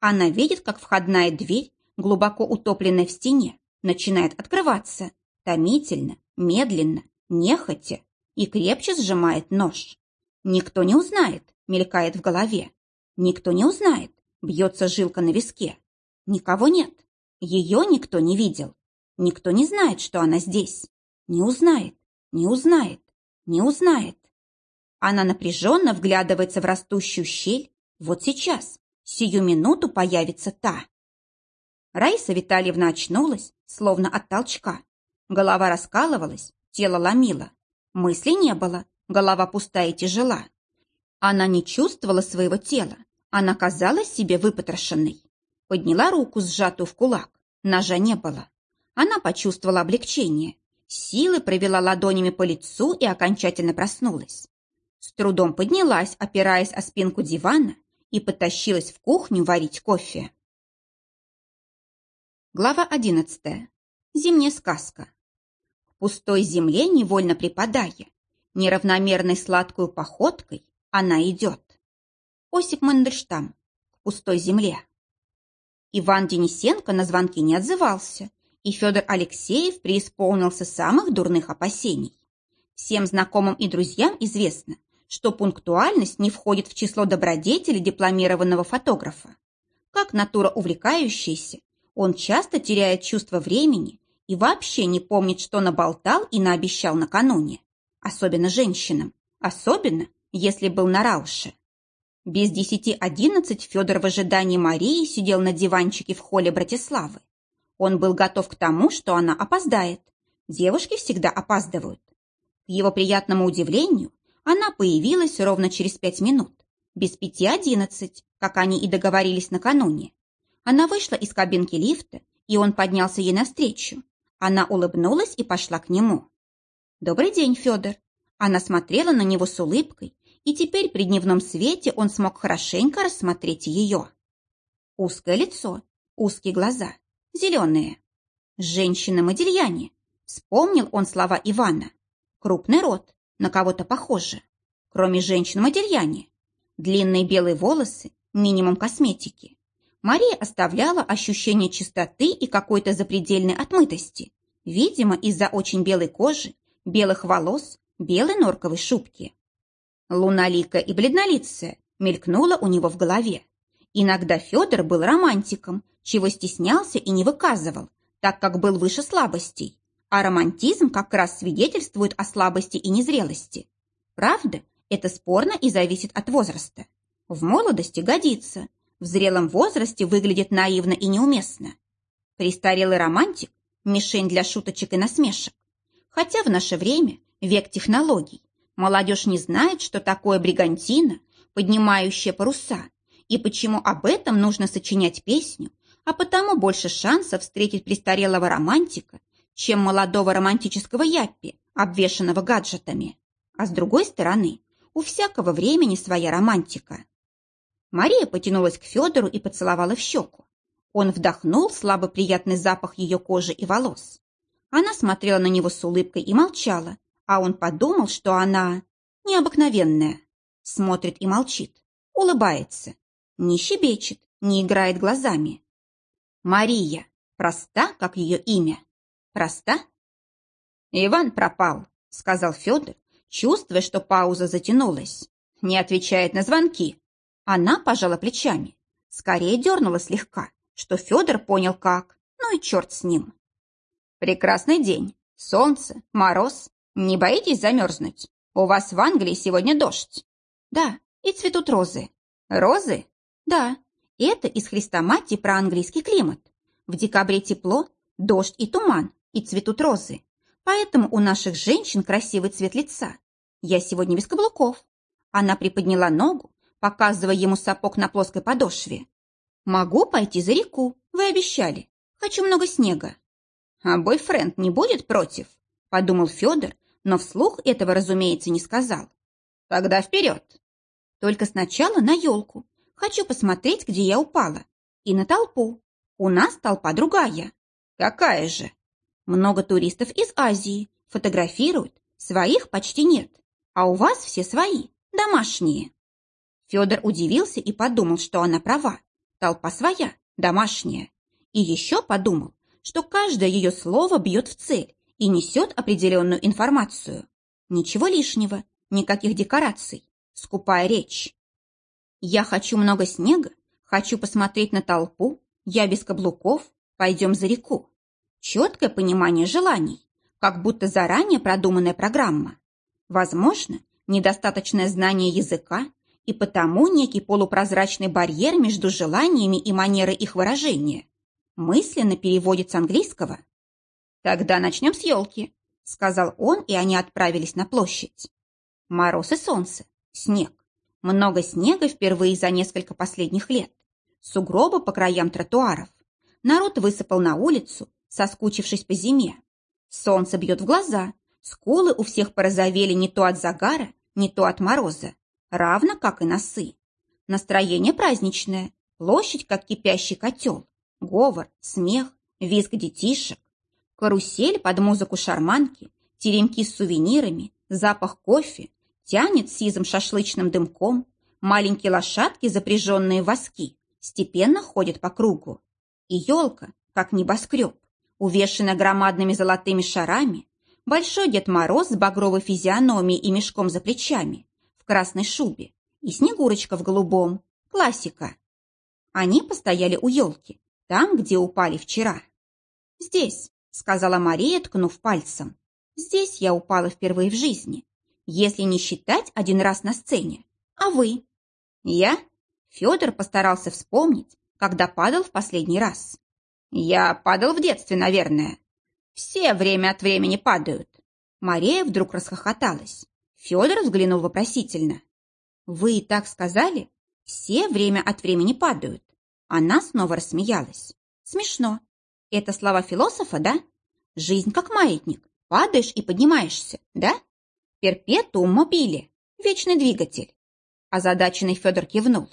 Она видит, как входная дверь, глубоко утопленная в стене, начинает открываться, томительно, медленно, нехотя, и крепче сжимает нож. Никто не узнает, мелькает в голове. Никто не узнает, бьется жилка на виске. Никого нет. Ее никто не видел. Никто не знает, что она здесь. Не узнает, не узнает, не узнает. Она напряженно вглядывается в растущую щель. Вот сейчас, сию минуту появится та. Раиса Витальевна очнулась, словно от толчка. Голова раскалывалась, тело ломило. Мыслей не было, голова пустая и тяжела. Она не чувствовала своего тела, она казалась себе выпотрошенной. Подняла руку, сжатую в кулак. Ножа не было. Она почувствовала облегчение силой провела ладонями по лицу и окончательно проснулась. С трудом поднялась, опираясь о спинку дивана, и потащилась в кухню варить кофе. Глава одиннадцатая. Зимняя сказка. К пустой земле невольно припадая, неравномерной сладкую походкой она идет. Осип Мандельштам. К пустой земле. Иван Денисенко на звонки не отзывался, и Федор Алексеев преисполнился самых дурных опасений. Всем знакомым и друзьям известно, что пунктуальность не входит в число добродетелей дипломированного фотографа. Как натура увлекающаяся, он часто теряет чувство времени и вообще не помнит, что наболтал и наобещал накануне. Особенно женщинам. Особенно, если был на рауше. Без десяти одиннадцать Федор в ожидании Марии сидел на диванчике в холле Братиславы. Он был готов к тому, что она опоздает. Девушки всегда опаздывают. К его приятному удивлению, она появилась ровно через пять минут, без пяти одиннадцать, как они и договорились накануне. Она вышла из кабинки лифта, и он поднялся ей навстречу. Она улыбнулась и пошла к нему. «Добрый день, Федор». Она смотрела на него с улыбкой, и теперь при дневном свете он смог хорошенько рассмотреть ее. Узкое лицо, узкие глаза, зеленые. Женщина Модельяне. Вспомнил он слова Ивана. Крупный рот, на кого-то похоже. Кроме женщин Модельяне. Длинные белые волосы, минимум косметики. Мария оставляла ощущение чистоты и какой-то запредельной отмытости, видимо, из-за очень белой кожи, белых волос, белой норковой шубки. Луналика и бледнолицая мелькнула у него в голове. Иногда Федор был романтиком, чего стеснялся и не выказывал, так как был выше слабостей. А романтизм как раз свидетельствует о слабости и незрелости. Правда, это спорно и зависит от возраста. В молодости годится, в зрелом возрасте выглядит наивно и неуместно. Престарелый романтик – мишень для шуточек и насмешек. Хотя в наше время век технологий. Молодежь не знает, что такое бригантина, поднимающая паруса, и почему об этом нужно сочинять песню, а потому больше шансов встретить престарелого романтика, чем молодого романтического яппи, обвешанного гаджетами. А с другой стороны, у всякого времени своя романтика. Мария потянулась к Федору и поцеловала в щеку. Он вдохнул слабо приятный запах ее кожи и волос. Она смотрела на него с улыбкой и молчала, а он подумал, что она необыкновенная. Смотрит и молчит, улыбается, не щебечет, не играет глазами. Мария, проста, как ее имя. Проста? Иван пропал, сказал Федор, чувствуя, что пауза затянулась. Не отвечает на звонки. Она пожала плечами. Скорее дернула слегка, что Федор понял как. Ну и черт с ним. Прекрасный день. Солнце, мороз. Не боитесь замерзнуть? У вас в Англии сегодня дождь. Да, и цветут розы. Розы? Да, это из хрестоматии про английский климат. В декабре тепло, дождь и туман, и цветут розы. Поэтому у наших женщин красивый цвет лица. Я сегодня без каблуков. Она приподняла ногу, показывая ему сапог на плоской подошве. Могу пойти за реку, вы обещали. Хочу много снега. А бойфренд не будет против? Подумал Федор, но вслух этого, разумеется, не сказал. Тогда вперед. Только сначала на елку. Хочу посмотреть, где я упала. И на толпу. У нас толпа другая. Какая же? Много туристов из Азии. Фотографируют. Своих почти нет. А у вас все свои, домашние. Федор удивился и подумал, что она права. Толпа своя, домашняя. И еще подумал, что каждое ее слово бьет в цель и несет определенную информацию. Ничего лишнего, никаких декораций. Скупая речь. Я хочу много снега, хочу посмотреть на толпу, я без каблуков, пойдем за реку. Четкое понимание желаний, как будто заранее продуманная программа. Возможно, недостаточное знание языка и потому некий полупрозрачный барьер между желаниями и манерой их выражения. Мысленно переводит с английского. «Тогда начнем с елки», — сказал он, и они отправились на площадь. Мороз и солнце, снег. Много снега впервые за несколько последних лет. Сугробы по краям тротуаров. Народ высыпал на улицу, соскучившись по зиме. Солнце бьет в глаза, скулы у всех порозовели не то от загара, не то от мороза, равно как и носы. Настроение праздничное, площадь как кипящий котел, говор, смех, визг детишек. Карусель под музыку шарманки, теремки с сувенирами, запах кофе, тянет сизым шашлычным дымком, маленькие лошадки, запряженные в воски, степенно ходят по кругу. И елка, как небоскреб, увешанная громадными золотыми шарами, большой Дед Мороз с багровой физиономией и мешком за плечами, в красной шубе, и Снегурочка в голубом. Классика. Они постояли у елки, там, где упали вчера. «Здесь», — сказала Мария, ткнув пальцем. «Здесь я упала впервые в жизни, если не считать один раз на сцене. А вы?» «Я?» Федор постарался вспомнить, когда падал в последний раз. Я падал в детстве, наверное. Все время от времени падают. Мария вдруг расхохоталась. Федор взглянул вопросительно. Вы так сказали? Все время от времени падают. Она снова рассмеялась. Смешно. Это слова философа, да? Жизнь как маятник. Падаешь и поднимаешься, да? Перпетуум мобили. Вечный двигатель. Озадаченный Федор кивнул.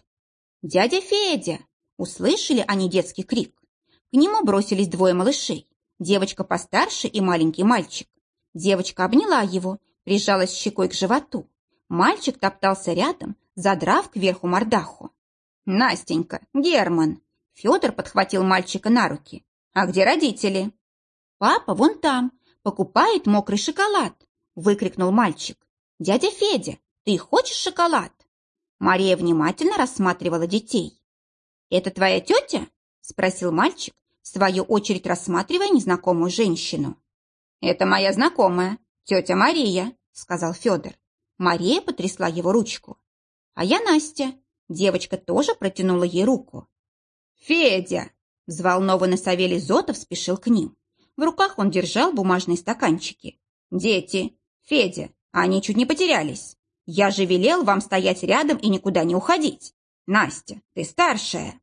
«Дядя Федя!» Услышали они детский крик. К нему бросились двое малышей. Девочка постарше и маленький мальчик. Девочка обняла его, прижалась щекой к животу. Мальчик топтался рядом, задрав кверху мордаху. «Настенька, Герман!» Федор подхватил мальчика на руки. «А где родители?» «Папа вон там, покупает мокрый шоколад!» выкрикнул мальчик. «Дядя Федя, ты хочешь шоколад?» Мария внимательно рассматривала детей. «Это твоя тетя?» Спросил мальчик, в свою очередь рассматривая незнакомую женщину. «Это моя знакомая, тетя Мария», сказал Федор. Мария потрясла его ручку. «А я Настя». Девочка тоже протянула ей руку. «Федя!» Взволнованный Савелий Зотов спешил к ним. В руках он держал бумажные стаканчики. «Дети! Федя! Они чуть не потерялись! Я же велел вам стоять рядом и никуда не уходить! Настя, ты старшая!»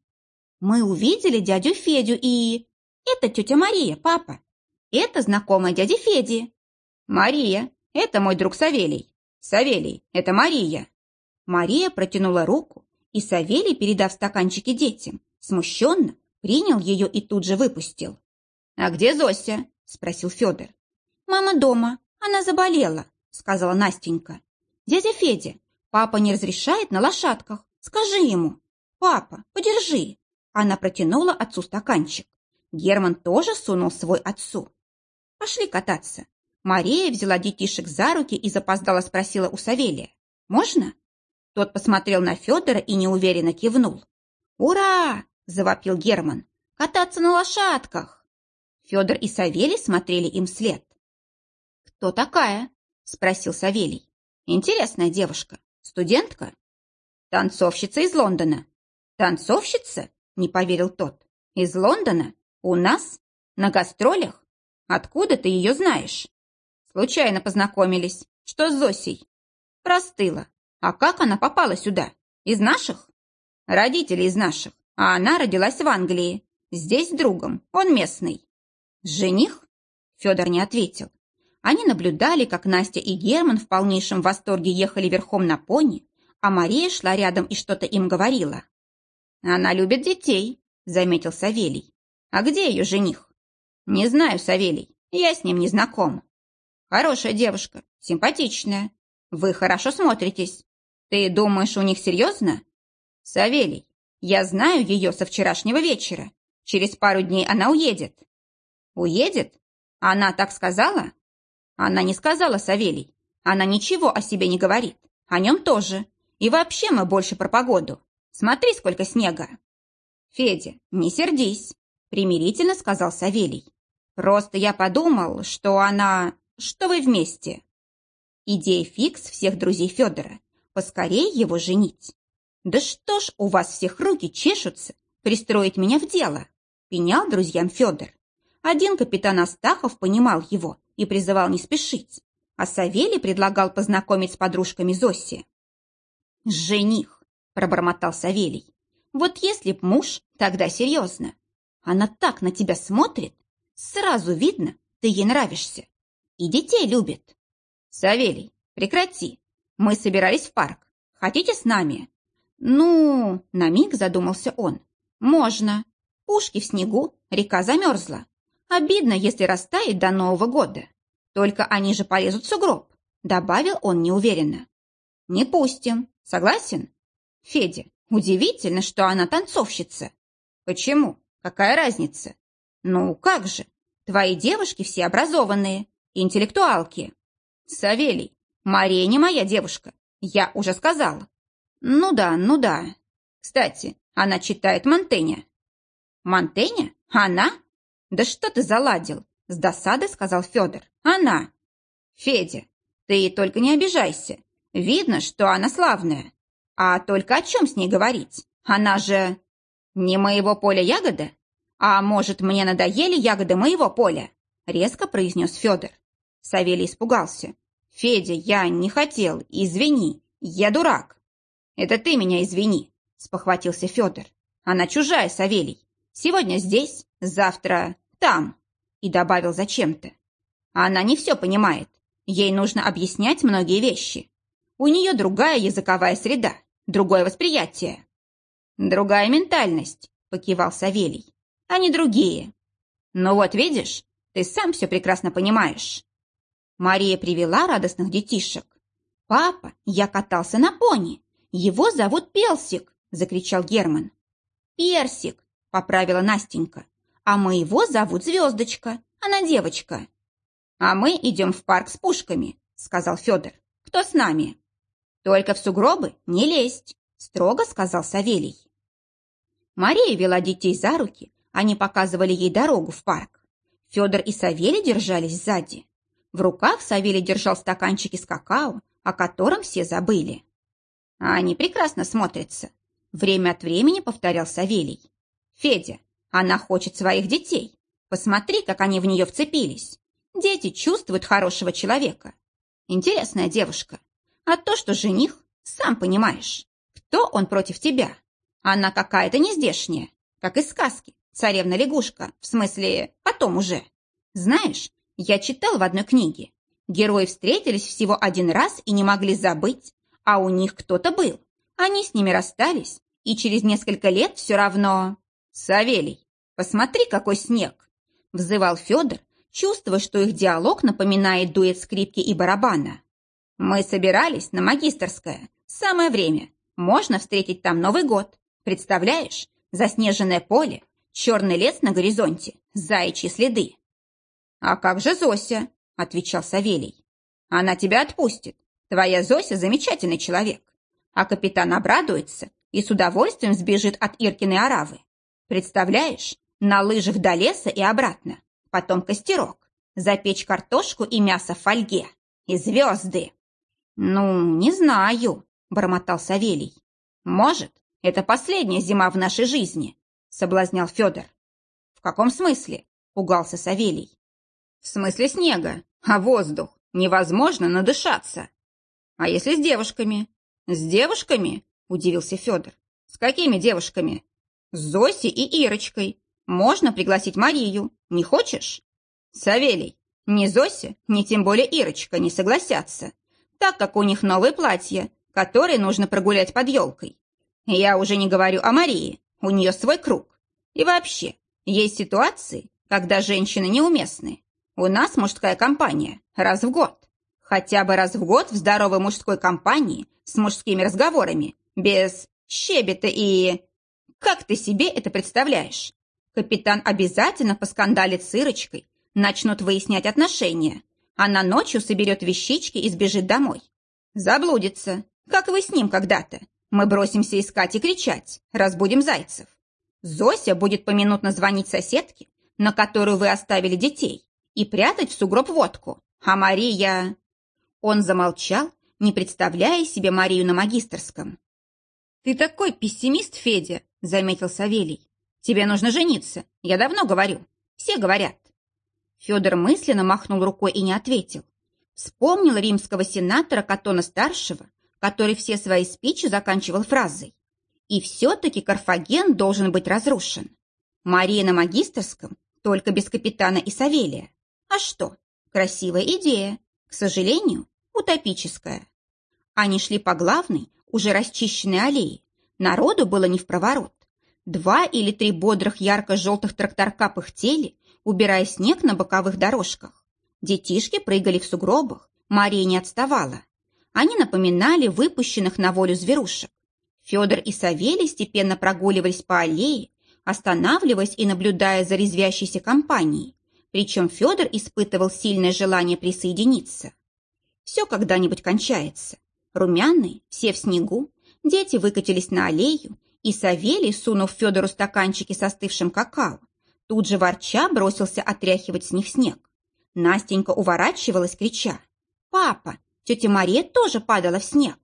Мы увидели дядю Федю и... Это тетя Мария, папа. Это знакомая дяди Феди. Мария, это мой друг Савелий. Савелий, это Мария. Мария протянула руку, и Савелий, передав стаканчики детям, смущенно принял ее и тут же выпустил. «А где Зося?» – спросил Федор. «Мама дома. Она заболела», – сказала Настенька. «Дядя Федя, папа не разрешает на лошадках. Скажи ему. Папа, подержи». Она протянула отцу стаканчик. Герман тоже сунул свой отцу. «Пошли кататься». Мария взяла детишек за руки и запоздала спросила у Савелия. «Можно?» Тот посмотрел на Федора и неуверенно кивнул. «Ура!» – завопил Герман. «Кататься на лошадках!» Федор и Савелий смотрели им вслед. «Кто такая?» – спросил Савелий. «Интересная девушка. Студентка?» «Танцовщица из Лондона». «Танцовщица?» – не поверил тот. «Из Лондона? У нас? На гастролях? Откуда ты ее знаешь?» «Случайно познакомились. Что с Зосей?» «Простыла. А как она попала сюда? Из наших?» «Родители из наших. А она родилась в Англии. Здесь с другом. Он местный». «Жених?» Федор не ответил. Они наблюдали, как Настя и Герман в полнейшем восторге ехали верхом на пони, а Мария шла рядом и что-то им говорила. «Она любит детей», — заметил Савелий. «А где ее жених?» «Не знаю, Савелий, я с ним не знаком». «Хорошая девушка, симпатичная. Вы хорошо смотритесь. Ты думаешь, у них серьезно?» «Савелий, я знаю ее со вчерашнего вечера. Через пару дней она уедет». «Уедет? Она так сказала?» Она не сказала, Савелий. Она ничего о себе не говорит. О нем тоже. И вообще мы больше про погоду. Смотри, сколько снега. Федя, не сердись, примирительно сказал Савелий. Просто я подумал, что она... что вы вместе. Идея фикс всех друзей Федора. Поскорее его женить. Да что ж у вас всех руки чешутся пристроить меня в дело, пенял друзьям Федор. Один капитан Астахов понимал его и призывал не спешить, а Савелий предлагал познакомить с подружками Зоси. «Жених!» – пробормотал Савелий. «Вот если б муж, тогда серьезно. Она так на тебя смотрит, сразу видно, ты ей нравишься. И детей любит». «Савелий, прекрати. Мы собирались в парк. Хотите с нами?» «Ну...» – на миг задумался он. «Можно. Пушки в снегу, река замерзла. Обидно, если растает до Нового года. Только они же полезут в сугроб, добавил он неуверенно. Не пустим. Согласен? Федя, удивительно, что она танцовщица. Почему? Какая разница? Ну, как же? Твои девушки все образованные, интеллектуалки. Савелий, Мария не моя девушка. Я уже сказала. Ну да, ну да. Кстати, она читает Монтеня. Монтеня? Она? «Да что ты заладил?» – с досадой сказал Федор. «Она!» «Федя, ты только не обижайся. Видно, что она славная. А только о чем с ней говорить? Она же... Не моего поля ягода? А может, мне надоели ягоды моего поля?» Резко произнес Федор. Савелий испугался. «Федя, я не хотел, извини, я дурак». «Это ты меня извини», – спохватился Федор. «Она чужая, Савелий. Сегодня здесь, завтра там. и добавил зачем-то. Она не все понимает. Ей нужно объяснять многие вещи. У нее другая языковая среда, другое восприятие. Другая ментальность, покивал Савелий. Они другие. Ну вот видишь, ты сам все прекрасно понимаешь. Мария привела радостных детишек. «Папа, я катался на пони. Его зовут Пелсик!» – закричал Герман. «Персик!» – поправила Настенька. «А моего зовут Звездочка. Она девочка». «А мы идем в парк с пушками», – сказал Федор. «Кто с нами?» «Только в сугробы не лезть», – строго сказал Савелий. Мария вела детей за руки, они показывали ей дорогу в парк. Федор и Савелий держались сзади. В руках Савелий держал стаканчики с какао, о котором все забыли. А они прекрасно смотрятся. Время от времени повторял Савелий. Федя, она хочет своих детей. Посмотри, как они в нее вцепились. Дети чувствуют хорошего человека. Интересная девушка. А то, что жених, сам понимаешь. Кто он против тебя? Она какая-то нездешняя, как из сказки. Царевна-лягушка, в смысле, потом уже. Знаешь, я читал в одной книге. Герои встретились всего один раз и не могли забыть, а у них кто-то был. Они с ними расстались, и через несколько лет все равно... Савелий, посмотри, какой снег! Взывал Федор, чувствуя, что их диалог напоминает дуэт скрипки и барабана. Мы собирались на магистрское. Самое время. Можно встретить там Новый год. Представляешь? Заснеженное поле, черный лес на горизонте, заячьи следы. «А как же Зося?» – отвечал Савелий. «Она тебя отпустит. Твоя Зося замечательный человек. А капитан обрадуется и с удовольствием сбежит от Иркиной оравы. Представляешь, на лыжах до леса и обратно. Потом костерок. Запечь картошку и мясо в фольге. И звезды. «Ну, не знаю», – бормотал Савелий. «Может, это последняя зима в нашей жизни», – соблазнял Федор. «В каком смысле?» – пугался Савелий. В смысле снега, а воздух. Невозможно надышаться. А если с девушками? С девушками? Удивился Федор. С какими девушками? С Зосей и Ирочкой. Можно пригласить Марию. Не хочешь? Савелий, ни Зося, ни тем более Ирочка не согласятся, так как у них новые платья, которые нужно прогулять под елкой. Я уже не говорю о Марии, у нее свой круг. И вообще, есть ситуации, когда женщины неуместны. У нас мужская компания раз в год. Хотя бы раз в год в здоровой мужской компании с мужскими разговорами, без щебета и... Как ты себе это представляешь? Капитан обязательно поскандалит с Ирочкой, начнут выяснять отношения. Она ночью соберет вещички и сбежит домой. Заблудится, как вы с ним когда-то. Мы бросимся искать и кричать, разбудим зайцев. Зося будет поминутно звонить соседке, на которую вы оставили детей, и прятать в сугроб водку. А Мария...» Он замолчал, не представляя себе Марию на магистрском. «Ты такой пессимист, Федя», — заметил Савелий. «Тебе нужно жениться, я давно говорю. Все говорят». Федор мысленно махнул рукой и не ответил. Вспомнил римского сенатора Катона-старшего, который все свои спичи заканчивал фразой. «И все-таки Карфаген должен быть разрушен». Мария на магистрском, только без капитана и Савелия. А что? Красивая идея. К сожалению, утопическая. Они шли по главной, уже расчищенной аллее. Народу было не в проворот. Два или три бодрых ярко-желтых тракторка пыхтели, убирая снег на боковых дорожках. Детишки прыгали в сугробах, Мария не отставала. Они напоминали выпущенных на волю зверушек. Федор и Савелий степенно прогуливались по аллее, останавливаясь и наблюдая за резвящейся компанией, причем Федор испытывал сильное желание присоединиться. Все когда-нибудь кончается. Румяные, все в снегу, дети выкатились на аллею, и Савелий, сунув Федору стаканчики с остывшим какао, тут же ворча бросился отряхивать с них снег. Настенька уворачивалась, крича «Папа, тетя Мария тоже падала в снег».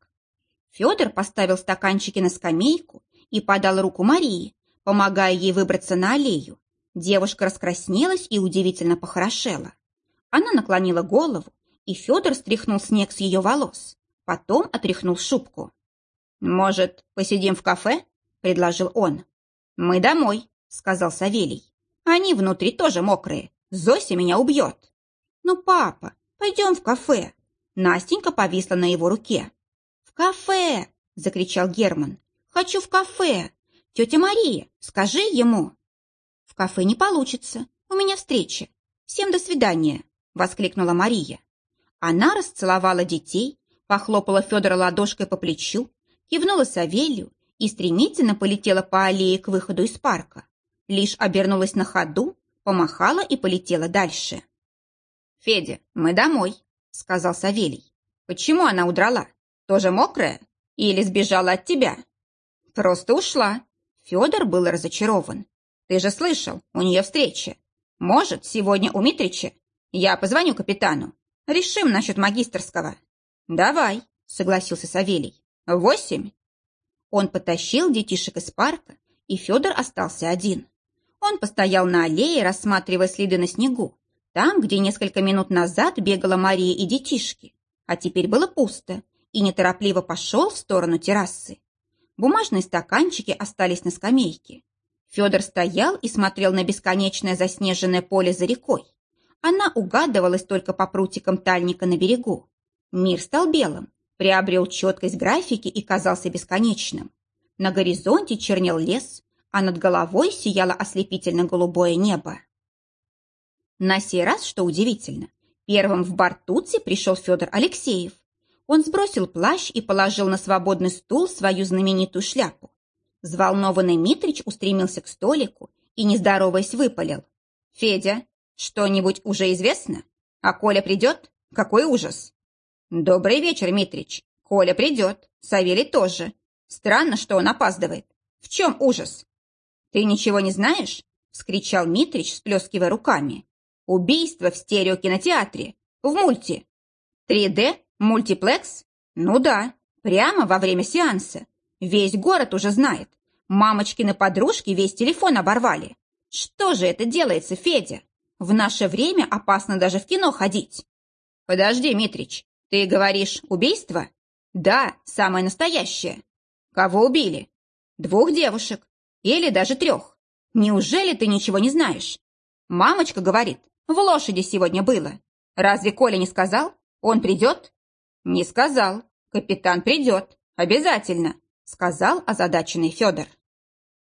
Федор поставил стаканчики на скамейку и подал руку Марии, помогая ей выбраться на аллею, Девушка раскраснелась и удивительно похорошела. Она наклонила голову, и Федор стряхнул снег с ее волос, потом отряхнул шубку. «Может, посидим в кафе?» – предложил он. «Мы домой», – сказал Савелий. «Они внутри тоже мокрые, Зося меня убьет. Ну, папа, пойдем в кафе. Настенька повисла на его руке. В кафе! Закричал Герман. Хочу в кафе. Тетя Мария, скажи ему. В кафе не получится. У меня встреча. Всем до свидания, воскликнула Мария. Она расцеловала детей, похлопала Федора ладошкой по плечу, кивнула Савелью и стремительно полетела по аллее к выходу из парка. Лишь обернулась на ходу, помахала и полетела дальше. «Федя, мы домой», — сказал Савелий. «Почему она удрала? Тоже мокрая? Или сбежала от тебя?» «Просто ушла». Федор был разочарован. «Ты же слышал, у нее встреча. Может, сегодня у Митрича? Я позвоню капитану. Решим насчет магистрского». «Давай», — согласился Савелий. «Восемь?» Он потащил детишек из парка, и Федор остался один. Он постоял на аллее, рассматривая следы на снегу, там, где несколько минут назад бегала Мария и детишки, а теперь было пусто, и неторопливо пошел в сторону террасы. Бумажные стаканчики остались на скамейке. Федор стоял и смотрел на бесконечное заснеженное поле за рекой. Она угадывалась только по прутикам тальника на берегу. Мир стал белым, приобрел четкость графики и казался бесконечным. На горизонте чернел лес, а над головой сияло ослепительно-голубое небо. На сей раз, что удивительно, первым в бар пришел Федор Алексеев. Он сбросил плащ и положил на свободный стул свою знаменитую шляпу. Взволнованный Митрич устремился к столику и, не здороваясь, выпалил. «Федя, что-нибудь уже известно? А Коля придет? Какой ужас!» «Добрый вечер, Митрич. Коля придет. Савелий тоже. Странно, что он опаздывает. В чем ужас?» «Ты ничего не знаешь?» — вскричал Митрич, сплескивая руками. «Убийство в стереокинотеатре. В мульти. 3D? Мультиплекс? Ну да, прямо во время сеанса. Весь город уже знает. Мамочкины подружки весь телефон оборвали. Что же это делается, Федя? В наше время опасно даже в кино ходить. Подожди, Митрич, «Ты говоришь, убийство?» «Да, самое настоящее». «Кого убили?» «Двух девушек. Или даже трех. Неужели ты ничего не знаешь?» «Мамочка говорит, в лошади сегодня было. Разве Коля не сказал? Он придет?» «Не сказал. Капитан придет. Обязательно», сказал озадаченный Федор.